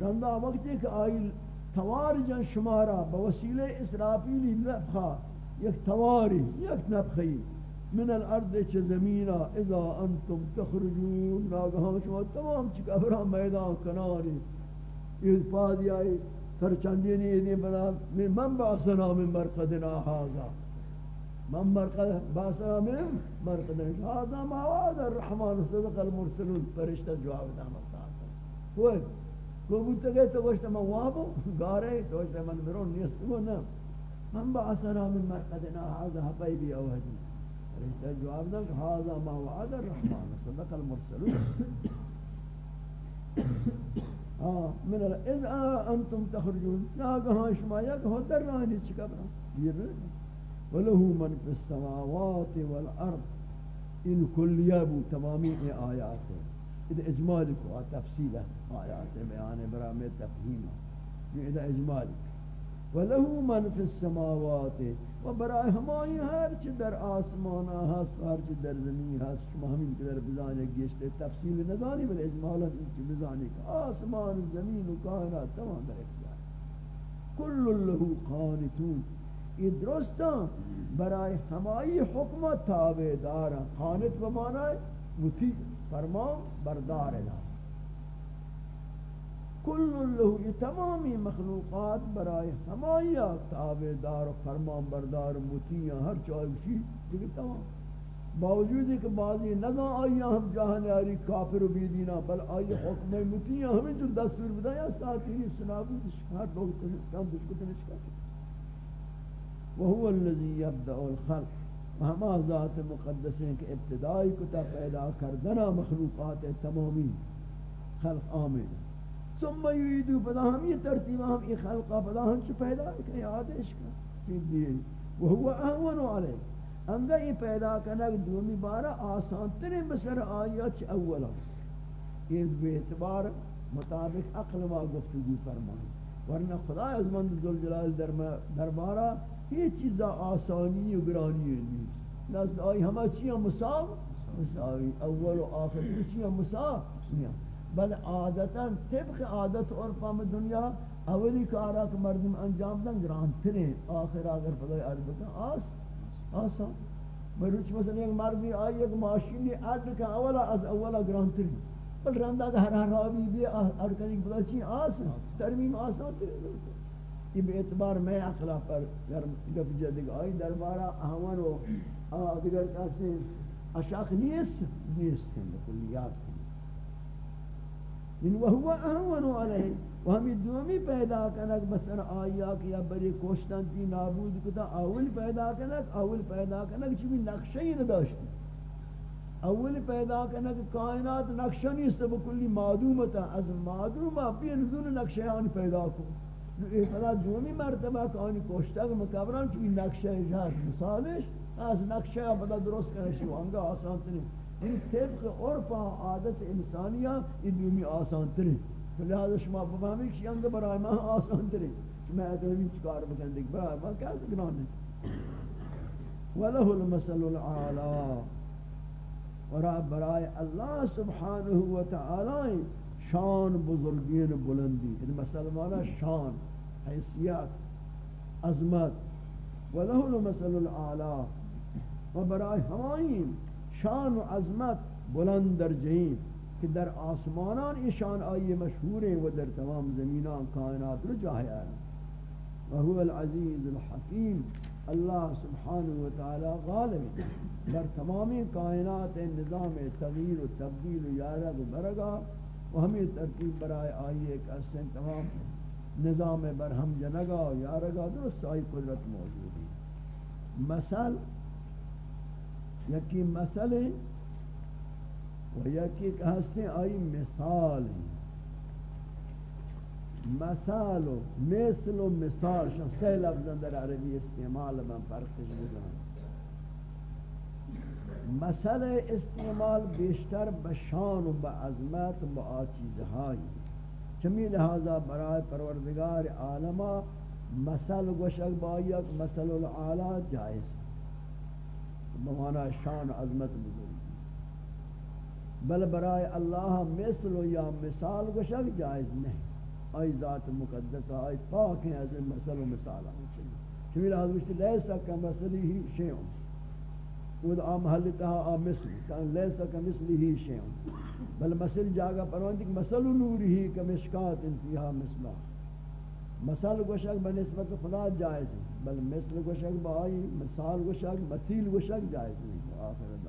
رندہ وقت ہے کہ آئی توار جن شمارا بوسیلہ اسرافیلی نفخہ، یک تواری، یک نفخی۔ من الارض چه زمینا اذا انتم تخرجون۔ ناگہاں شما تمام چکا بران میدان کناری۔ یہ پادی آئی سرچندی نہیں یہ بنا من باسنا من مرقدنا هذا من مرقد باسنا من مرقدنا هذا ما وعد الرحمن صدق المرسلون. فرشتہ جواب دا مساعد کوئی کو بوتا گئے تو گوشتا من وابو؟ گارے تو گوشتا من برون نیستگو نا من باسنا من مرقدنا هذا حبیبی اوہدی فرشتہ جواب دا هذا ما وعد الرحمن صدق المرسلون. من إذ أنتم تخرجون. ناگہاں شما یک ہو در رانی چکا برا یہ وله من في السماوات والأرض. إن کلیہ بو تمامی ای آیات ہے یہ اجمال کو تفصیل آیات بیان برا میں تفہیم یہ اجمال وله من في السماوات و برای ہمائی ہر چی در آسمان ہست ہر چی در زمین ہست شما ہمین در بزانے گیشتے تفصیل ندانی بل اجمالا این انچی بزانے کا آسمان، زمین و کائنات تمام در اختیار. کل له قانتون. یہ درستا برای ہمائی حکمت تابع دارا قانت بمانا ہے مطیع، فرمان بردار ہے کل له یہ تمامی مخلوقات برائے ہمایا تابعدار فرمان بردار مطیع ہر چاہیے دیکھ تمام۔ باوجود کہ بعضی نظام آئیاں ہم جہاں یاری کافر و بیدینا بل آئی حکم مطیع ہمیں جو دستور بدایا ساتھی سنابو ہر لوگ کام دشکو تنشکا وهو الذي يبدأ الخلق ہما ذات مقدس ہیں کہ ابتدائی کتا پیدا کردنا مخلوقات تمامی خلق آمین۔ ثم یریدو پدا ہم یہ ترتیب، ہم یہ خلقہ پدا ہم چھ پیدا کہ آدش کا چیز جی، دیئے جی، جی۔ وہو احون علی انگا یہ پیدا کرنا دومی بارا آسان ترین بسر آیات چھ اولا۔ یہ بے اعتبار مطابق عقل ما گفتگو فرمائیں ورنہ خدا از من ذوالجلال دربارہ یہ چیزا آسانی و گرانی نیست۔ نزد آئی ہمیں چیئے مساو؟ مساوی۔ اول و آخر چیئے مساو؟ نہیں بل عادتا طبق عادت اور فام دنیا، اولی کارا کہ مردم انجام دن گران ترین آخر اگر پدای عرض بکن. آس، آسان. مروچ مثلا ایک مردی آئی ایک ماشینی عرض بکن اولا از اولا گران ترین بل رندہ کہ ہر ہر راوی بھی ارکنی پدا چی؟ آس. ترمیم آسان. ترین یہ بے اعتبار میں اخلا پر گف جدگ آئی دربارہ احوان و دیگر کسی اشاق نیست. نیست. ہیں بکلیات ان وهو اهون علیہ و ہمی دومی پیدا کنک بسر آیا کہ یا بری کوشتن تی نابود کتا، اول پیدا کنک، اول پیدا کنک چی بھی نقشہ ہی نداشتی. اول پیدا کنک کائنات نقشہ نیست بکلی معدومتا از معدومہ پین دون نقشہ آنی پیدا کو یہ پدا دومی مرتبہ کہ آنی کوشتن مکبران چی بھی نقشہ جہاز مثالش، از نقشہ پدا درست کنشی. وانگا آسان تنی این طبق عرف عادت انسانیہ یہ دومی آسان تری لہذا شما بفهمی کہ ینگ برای ما آسان تری میں ادوی چکار بکن دیکھ برای ما کیسے گناہ نہیں وَلَهُ الْمَسَلُ الْعَالَى اور برای اللہ سبحانہ وتعالی شان بزرگین بلندی. ان مسلمانا شان، حیثیت، عظمت. وَلَهُ الْمَسَلُ الْعَالَى و برای ہمائین شان و عظمت بلند در جہیم کہ در آسمانان یہ شان آئی مشہور ہیں و در تمام زمینان کائنات رو جاہی آئے وهو العزیز الحکیم. اللہ سبحانہ وتعالی غالب در تمامی کائنات نظام تغییر و تبدیل و یارگ و برگا و ہمیں ترتیب برائے آئی ایک اسن تمام نظام برہم جنگا و یارگا درست آئی قدرت موجود ہے مثل یکی مسئلے و یکی کہ ہستے آئی مثال مثال و مثل و مثال شان سی لفظ در عربی استعمال من فرقش بزن مثل استعمال بیشتر بشان و بعظمت و آچیزهایی چمی لہذا برای پروردگار عالمہ مثل گوشک باید مثل العالی جائز بمانا شان عظمت بزرگی بل برای اللہ مثل یا مثال گوشک جائز نہیں. آئی ذات مقدس، آئی پاک ہیں ایسے مثل و مثال آنے چاہیے چمی لحاظ گوشتی لیسا کا مثلی ہی شیعون وہ آ محل تہا آ مثل کہاں لیسا کا مثلی ہی شیعون بل مثل جاگا پروانتی کہ مثل نوری ہی کمشکات انتیہا مثلہ مثال گوشک بنسبت خدا جائز ہے، بل مثل گوشک بائی مثال گوشک، مثیل گوشک جائز نہیں، آخرت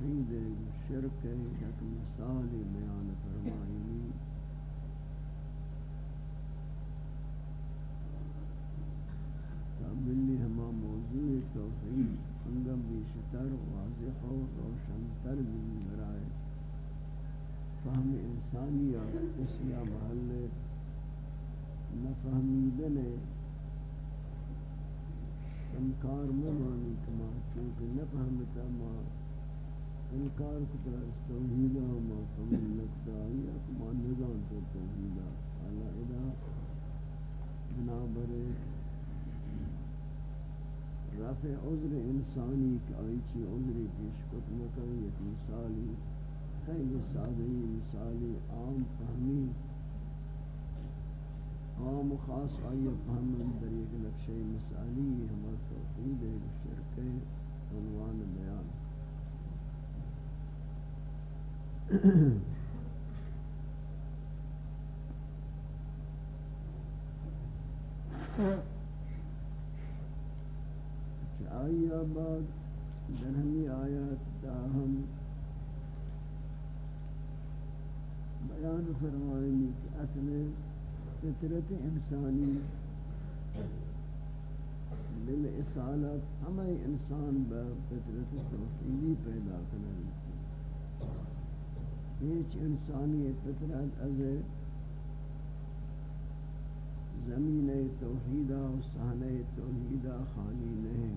توحید شرک ایک مثال بیان رفع عذر انسانی کہ آئی چی عذری پیش کت مکن یک مثالی خیلی سادهی مثالی عام فهمی. عام و خاص آئی فهم در ایک نقشہ مثالی ہمارا توحید شرک عنوان بیان. آئی آباد در ہمی آیات داہم بیان فرمائنی کہ اصل فطرت انسانی دل اصالت ہمیں انسان با فطرت توحیدی پیدا کرنے ہیچ انسانی فطرت از زمین توحیدہ و سہنہ توحیدہ خانی نہیں۔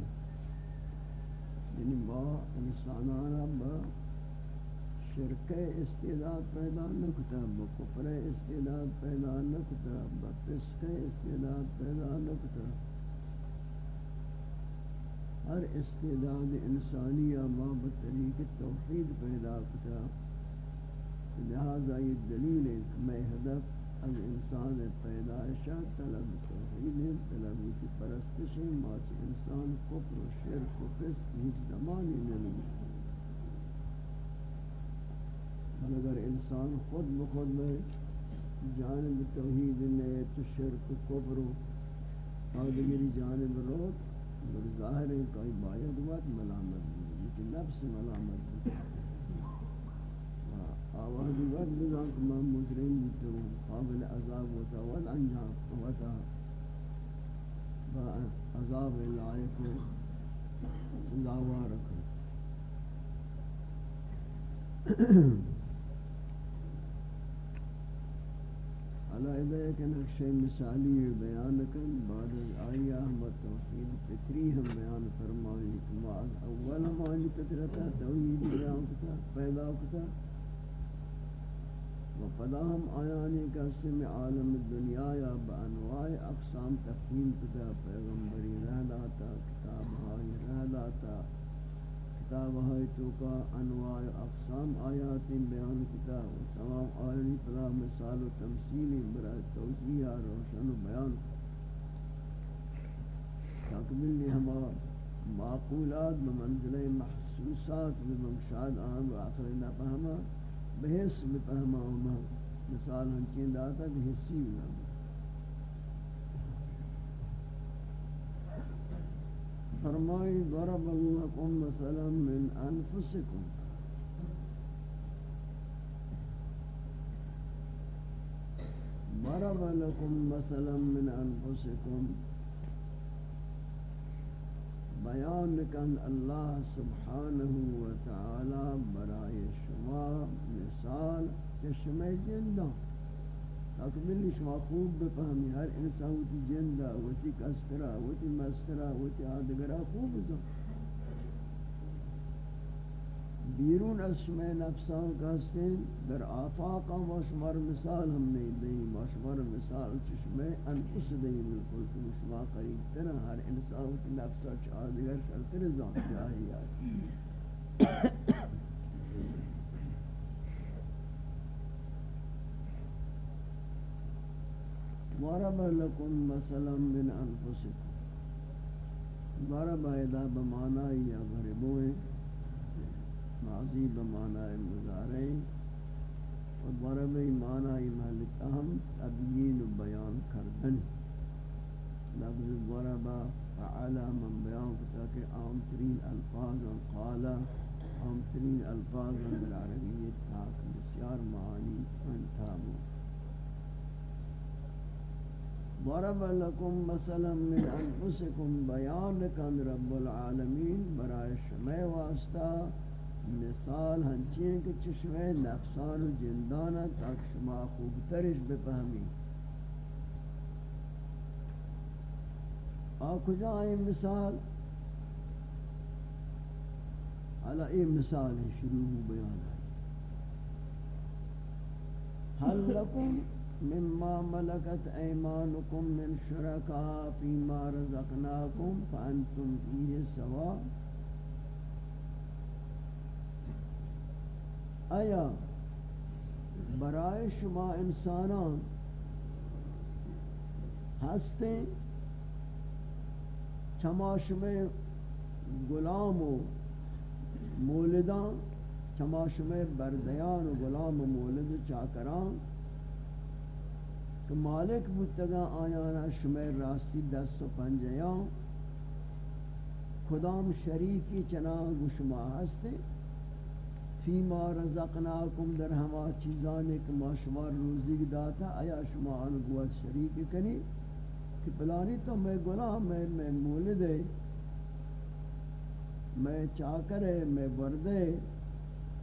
یعنی با انسانانا با شرک استعداد پیدا نکتا بکفر استعداد پیدا نکتا بفسق استعداد پیدا نکتا ہر استعداد انسانی ما بطریق توحید پیدا کتا۔ لہذا یہ دلیل ہے کہ میں ہدف از انسان پیدائشہ طلب توحید، طلب کی پرستش ماچ انسان کفر و شرک و فسق ہیچ زمانی نہیں۔ اگر انسان خود بخود میں جانب توحید نے تو شرک کفر اور دیگری جانب روت اور ظاہر ہے کوئی باید وقت ملامت بھی لیکن نفس ملامت بھی ہاں، آواز وقت بزان کہ میں مجرم بھی تو قابل عذاب ہوتا ود انجام ہوتا ہاں، عذاب لائق سزاوار رکھو۔ علیہ ایک نقشہ مثالی بیان کن، بعد از آئی احمد توحید فکری ہم بیان فرمائی کمال اول ہمانی فطرتا توحید بیان کتا، پیدا کتا۔ و پدا ہم آیانی کا سم عالم الدنیا یا بانواع اقسام تفہیم کتا، پیغمبری رہ داتا کتاب ہائی رہ داتا۔ کتاب ہے تو کا انواع اقسام آیات بیان کتاب تمام عالمی پدا مثال و تمثیلی برای توجیہ روشن و بیان تقبل لی ہما معقولات بمنزل محسوسات بمشاد آن و آخر نفہما بحث بفہما ہما مثال ہنچین داتا کہ حسی نہ فرمائی، ضرب لكم مثلا من انفسكم ضرب لكم مثلا من انفسكم بیان کن اللہ سبحانہ وتعالی برائے شما مثال کہ جندہ. اکملی شما خوب بفهمی، هر انسان وتی جنده وتی کسرا وتی مسترا وتی آدگرا خوب بزن. بیرون از شما نفسان کہستیں در آفاقا و شمار مثال ہم نہیں دیں و شمار مثال چشمے انفس دیں بالکل. کہ شما قریب ترہ ہر انسان کی نفسا چاہ دیگر شرطر زان جاہی ضرب لکم مثلا من انفسکم ضرب ایدہ بمعنی یا غربوئے ماضی بمعنی مضارع و ضرب معنی محل اہم تبیین و بیان کردن لفظ ضرب فعلا من بیان کتا کہ عام ترین الفاظ قال، عام ترین الفاظ بالعربیت تاک بسیار معانی انتابو ضرب لكم مثلا من انفسكم بیان کن رب العالمین برای شما واسطہ مثال ہنچین کہ چشمے نفسان و جندانا تاک شما خوب ترش بفہمی آکو جائیں مثال؟ حالا یہ مثال شروع بیان ہے۔ حل لکم مما ملکت ایمانکم من شرکا فیما رزقناکم فانتم فیه سوا. آیا برای شما انسانان ہستے چما شما غلام و مولدان چما شما بردیان و غلام و مولد و چاکران کہ مالک بودتگا آیانا شما راستی دست و پنجیان خدام شریکی چنان گو شما ہستے فیما رزقناکم در ہما چیزانے کہ ما شما روزی داتا آیا شما آن شریک کنی کہ پلانی تو میں گناہ میں میں مولد ہے، میں چاکر ہے، میں بردے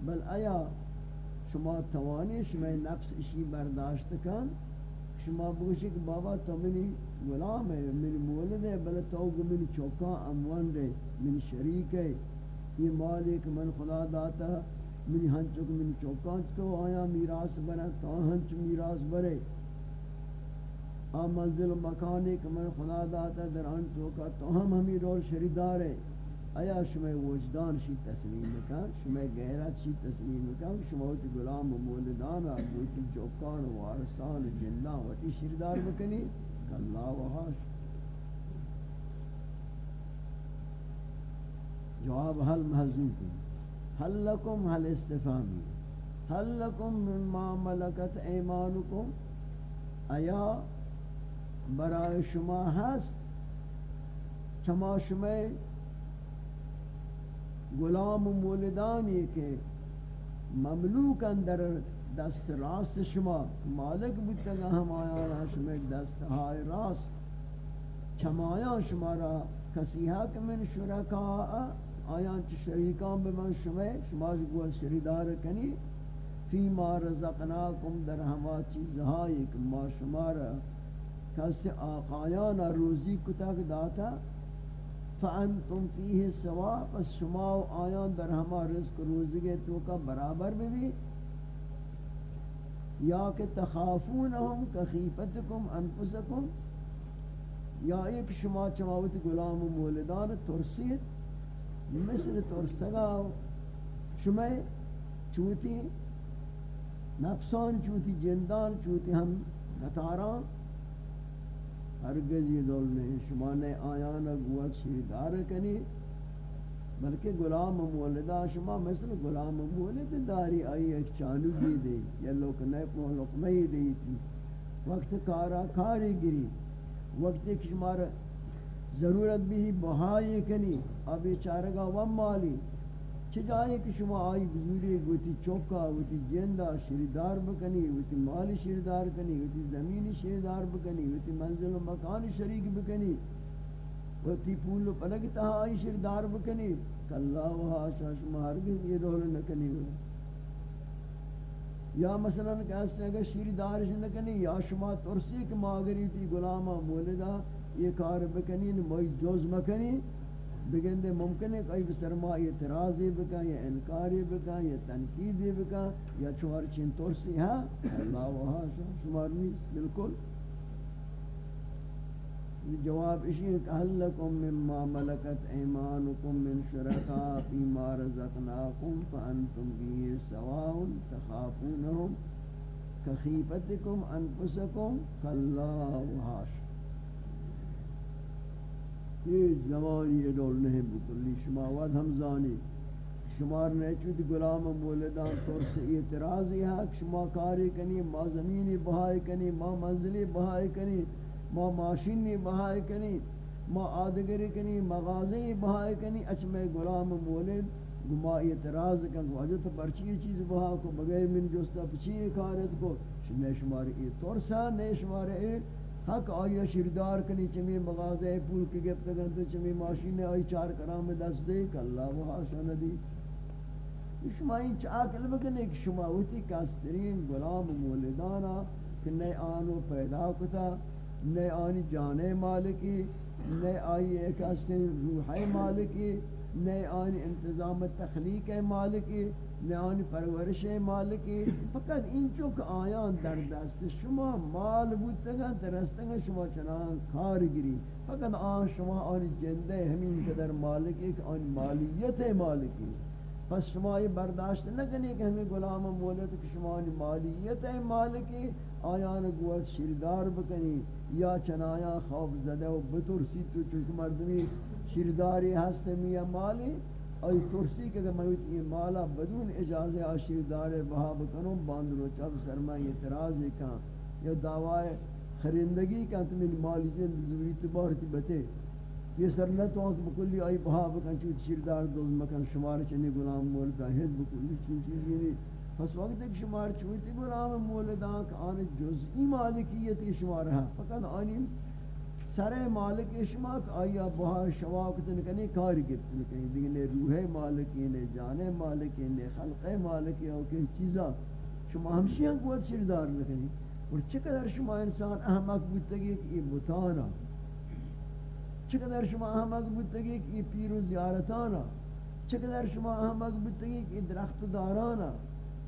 بل آیا شما توانیش میں نفس اشی برداشت کن شما بگوشی کہ بابا تو منی غلام ہے منی مولد ہے بل تو منی چوکا، اموان دے منی شریک ہے یہ مالک من خدا داتا، منی ہنچک منی چوکانچ کو آیا میراث بنا تو ہنچ میراث برے آ منزل مکانی کہ من خدا داتا، در آن چوکا تو ہم ہمیں رول شریدار ہے آیا شما وجدان شی تسلیم مکان شما غیرت شی تسلیم مکان شما ہوتی غلام و مولدان ہوتی چوکان و وارثان و جندان ہوتی شریدار بکنی کہ اللہ و حاش. جواب حل محضوب ہے. هل لکم هل استفامی. هل لکم مما ملکت ایمانکم. ایا برای شما هست؟ چما شما غلام مولدانی که مملوک اندر دست راست شما. مالک بودتا ہم آیا شما دست های راست. چمایان شما را، کسی حق من شرکاء آیان چی شریکان بمن شما شما گوہ شریدار کنی؟ فی ما رزقناکم در ہما چیزهایی که ما شما را کس آقایان روزی کتاک داتا فانتم فیه سوا پس شما و آیان در ہما رزق روزی تو کا برابر بھی یا کہ تخافونہم کخیفتکم انفسکم۔ یا ایک شما چماوت غلام و مولدان ترسید۔ مثل ترسگا شما چوتی، نفسان چوتی، جندان چوتی، ہم نتاران۔ ہرگز یہ دول نہیں، شما نے آیانا گوت شیدار کنی، بلکہ غلام مولدہ شما مثل غلام مولد داری آئی، ایک چانو دی دے یا لوک نئے پو لقمہی دی تھی۔ وقت کارا کاری گری، وقت ایک شمار ضرورت بھی بہائی کنی، ابھی چارگا وم مالی۔ چھ جائے کہ شما آئی بزوری گوتی چوکا، گوتی جندہ شریدار بکنی، گوتی مالی شریدار کنی، گوتی زمینی شریدار بکنی، گوتی منزل و مکان شریک بکنی، گوتی پول و پلک تہا آئی شریدار بکنی، کہ اللہ و حاشا شما ہرگز یہ رول نکنی گوتی یا مثلا کہتے ہیں کہ شریدار نکنی یا شما ترسی کہ ماغری تی غلامہ مولدہ، یہ کار بکنی موئی جوز مکنی بگندے ممکن ہے کہ بسرما اعتراضی بکا یا انکاری بکا یا تنقیدی بکا یا چوار چین ترسی ہاں؟ اللہ وہاں شمار نہیں بالکل۔ جواب اسی ہے کہ حل لکم مما ملکت ایمانکم من شرکا فیما رزقناکم فانتم بیه سواؤن تخافونہم کخیفتکم انفسکم کاللہ وحاش یہ زمانی یہ دول نہیں بکلی۔ شما ود ہم زانی۔ شمار نے چود غلام مولدان طور سے اعتراضی ہے شما کاری کنی، ما زمینی بہائی کنی، ما منزلی بہائی کنی، ما ماشینی بہائی کنی، ما آدگری کنی مغازی بہائی کنی۔ اچھ میں غلام مولد گما اعتراض کن وجہ تو پرچی چیز بہا کو، بغیر من جستا پچی کارت کو۔ شما شمار ای طور سے نہیں شمار ای حق آیا شردار کنی چمی مغازے پول کے گفت گن تو چمی ماشین آئی چار کرام دست دے کہ اللہ وہ حاشا ندی۔ شما این چاہ کلمہ کنے کہ شما ہوتی کاسترین غلام مولدانا کہ نئے آنو پیدا کتا، نئے آنی جانے مالکی، نئے آئی ایک استرین روح مالکی۔ نئے آنی انتظام تخلیق مالک مالکی نیان پرورش مالکی۔ فقط این چوک آیان در دست شما مال بودتگن درستگن شما چنان کار گری فقط آن شما آن جنده همین قدر مالکی که آن مالیت مالکی۔ پس شما یہ برداشت نکنی کہ ہمیں غلام مولد کہ شما آن مالیت مالکی۔ آیان گوت شردار بکنی۔ یا چنایا خوف زده و بطرسی تو چونکہ مردمی۔ شرداری ہست یا مالی ای ترسی کہ میں یہ مالا بدون اجازت عاشق بہا بکنوں باندھ چب سرمایہ اعتراض کا یا دعوی خریندگی کا تم مالی جن ضروری تبار تی بتے۔ یہ سر نہ تو بکلی ای بہا بکن چوت شیردار دو مکان شمار چنی غلام مولد ہد بکلی چیز چیز نہیں پس وقت ایک شمار چوتی غلام مولدان کہ آن جزئی مالکیت شمار ہے فقط آنی سر مالک اشماک آیا بہا شواکت نکنی کاری گفت نکنی دینے روح مالکی نے جان مالکی نے خلق مالکی او کہ چیزا شما ہمشیاں قوت سردار نکنی اور چقدر شما انسان احمق بودتگی کہ یہ بتانا چقدر شما احمق بودتگی کہ یہ پیر و زیارتانا۔ چقدر شما احمق بودتگی کہ یہ درخت دارانا۔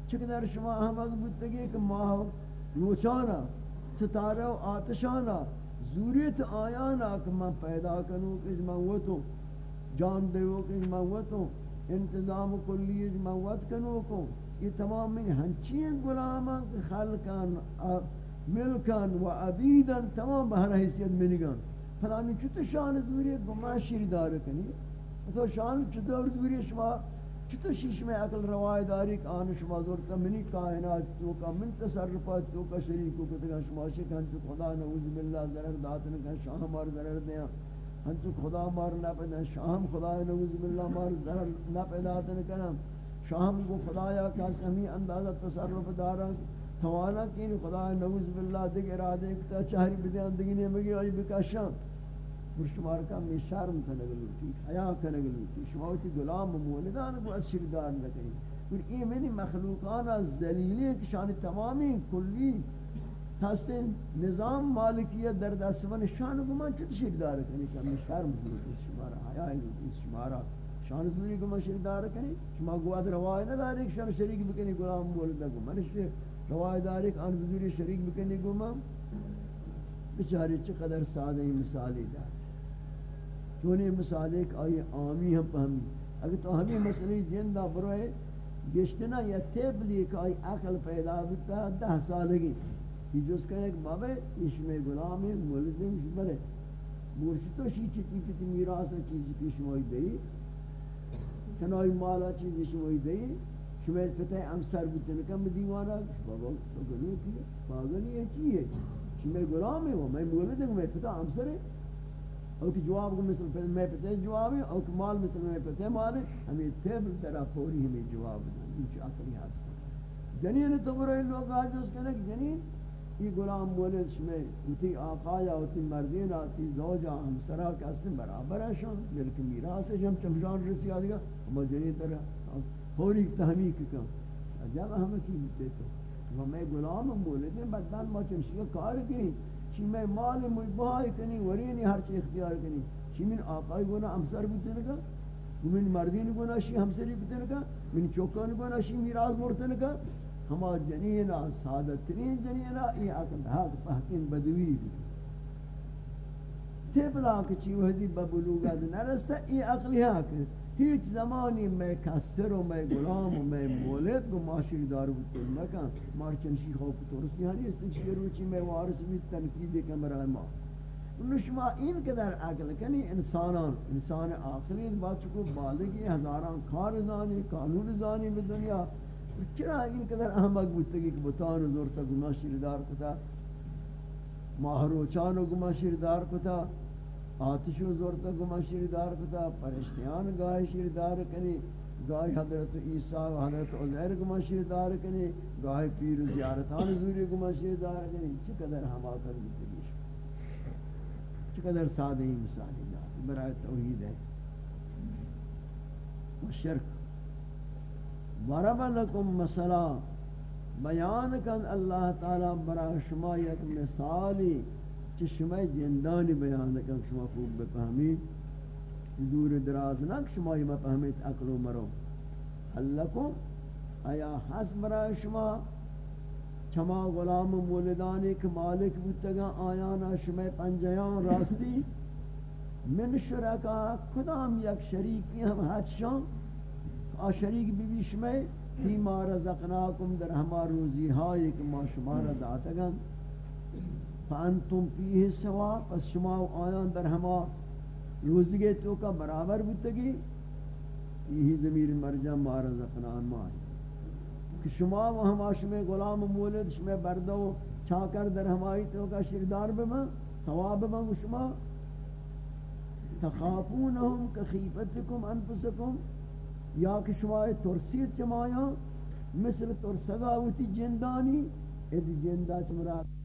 چقدر شما احمق بودتگی کہ ماہ روچانا، ستارہ و آتشانا۔ زوریت آیانا کہ میں پیدا کروں، کہ میں وہ تو جان دیو کہ میں وہ تو انتظام کلی میں وقت کنو کو۔ یہ تمام من ہنچین غلامان خلقان ملکان و عبیدان تمام بہر حیثیت منگان فلانی چطور شان زوریت گمہ شیر دار کنی تو شان چطور زوریت شما؟ چطور شیش میں عقل روای داری کہ آن شما زورتا منی کائنات تو کا من تصرفات تو کا شریک کو کہتے شما شکن تو خدا نعوذ باللہ ضرر داتن کہ شاہ مار ضرر دیا. ہن تو خدا مار نہ پیدا شاہم خدا نعوذ باللہ مار ضرر نہ پیدا داتن کنا شاہم کو خدایا کا ہمیں اندازہ تصرف دارا توانا کین خدا نعوذ باللہ دیکھ ارادے کتا چاہری بدیان دگینے مگی آئی بکاشان شمار کا میں شرم کنگلو تھی، حیا کنگلو تھی۔ شما کی غلام مولدان کو اشر دار نہ کریں پھر یہ منی مخلوقان ذلیلی کہ شان تمامی کلی ہستن نظام مالکیت در دست من شان کو من چت شردار کنی کہ میں شرم کنی شمار حیا شمارا شان دوری کو من شردار کنی شما گواد روای نہ دار ایک شان شریک بکنی غلام مولد کو من روای دار ایک ان دوری شریک بکنی کو من بیچارے چقدر سادہ مثالی دار۔ چونی مثال ایک آئی آمی ہم پہمی اگر تو ہمیں مسئلہ زندہ بروئے گشتنا یا تیبلی کہ آئی عقل پیدا بتا، دہ سالگی یہ جس کا ایک بابا اس میں غلامی مولدین برے مورشی تو شی چکی کتی میراث چیزی کی شمائی دئی۔ چنائی مالا چیزی شمائی دئی۔ شمائی پتہ امسر بودن کم دیوانا بابا، تو گنی کی پاگلی ہے چیئے شمائی غلامی ہو میں مولد ہوں میں پتہ امسر ہے۔ او کہ جواب کو مثل میں پتہ جواب او کہ مال مثل میں پتہ مال ہمیں تیبل طرح پوری ہمیں جواب دیں، یہ عقلی ہست جنین تو برے لوگ آج اس کہنے کہ جنین، یہ غلام مولد میں اتی آقا یا اتی مردین آتی زوجہ ہمسرا کے اصل برابر ہے شان بلکہ میراث ہے ہم چمشان رسی آ گیا ہم جنین طرح پوری تحمیق کا جب ہمیں کی دیتے میں غلام مولد ہیں بدل ما چمشی کار کی چی میں مال مجبہائی کنی ورینی ہر چی اختیار کنی۔ شی من آقای گونا همسر بودنگا من مردین گونا شی همسری بودنگا من چوکان گونا شی میراز مرتنگا ہما جنینا سادترین جنینا ای عقل حق فحقین بدوی۔ بھی تبلا کچی وحدی ببلوگا نرستا، ای عقلی حق۔ هیچ زمانی میں کستر و میں غلام و میں مولد کو معاشر دار بودتے نکن. مارچن شیخ و کتورسی ہنی اس تنشی روچی میں وارث بھی تنقید کمرہ ما. نشما این قدر عقل کنی انسانان، انسان آخری بات کو بالگی ہزاران کار زانی، قانون زانی به دنیا. چرا این قدر احمق بودتگی که بطان زورتا گما شیردار کتا؟ ماهروچان و گما شیردار کتا؟ آتش و زورتا گما شیردار کتا پرشتیان گاہ شیردار کنی گاہ حضرت عیسیٰ و حضرت عزیر گما شیردار کنی گاہ پیر و زیارتان زوری گما شیردار کنی چقدر حماقت بودتگی چقدر سادہ ہی مثالی جاتی برای توحید ہے۔ و شرک۔ ضرب لکم مثلا بیان کن اللہ تعالی برای شما یک مثالی۔ چی شما جندانی بیان کن شما خوب بفهمید دور دراز نک شما یہ بفهمید اکل و مرو لکم؟ ایا حس برای شما؟ چما غلام مولدانی که مالک بودتگا آیانا شما پنجیان راستی؟ من شرکا کدام یک شریکی ہم حدشان آ شریک بی بی شما فیما رزقناکم در ہما روزی ہائی کہ ما شما را داتگن فانتم فیه سوا، پس شما آیان در ہما روزگے تو کا برابر بودتگی یہی ضمیر مرجع ما رزقنان ما کہ شما و ہما شما غلام مولد، شما بردو چاکر در ہمائی تو کا شردار بما، ثواب بما شما تخافونهم كخيفتكم انفسكم یا کہ شما ترسید چمایا، مثل ترسگا ہوتی جندانی ادھ جندہ چمرات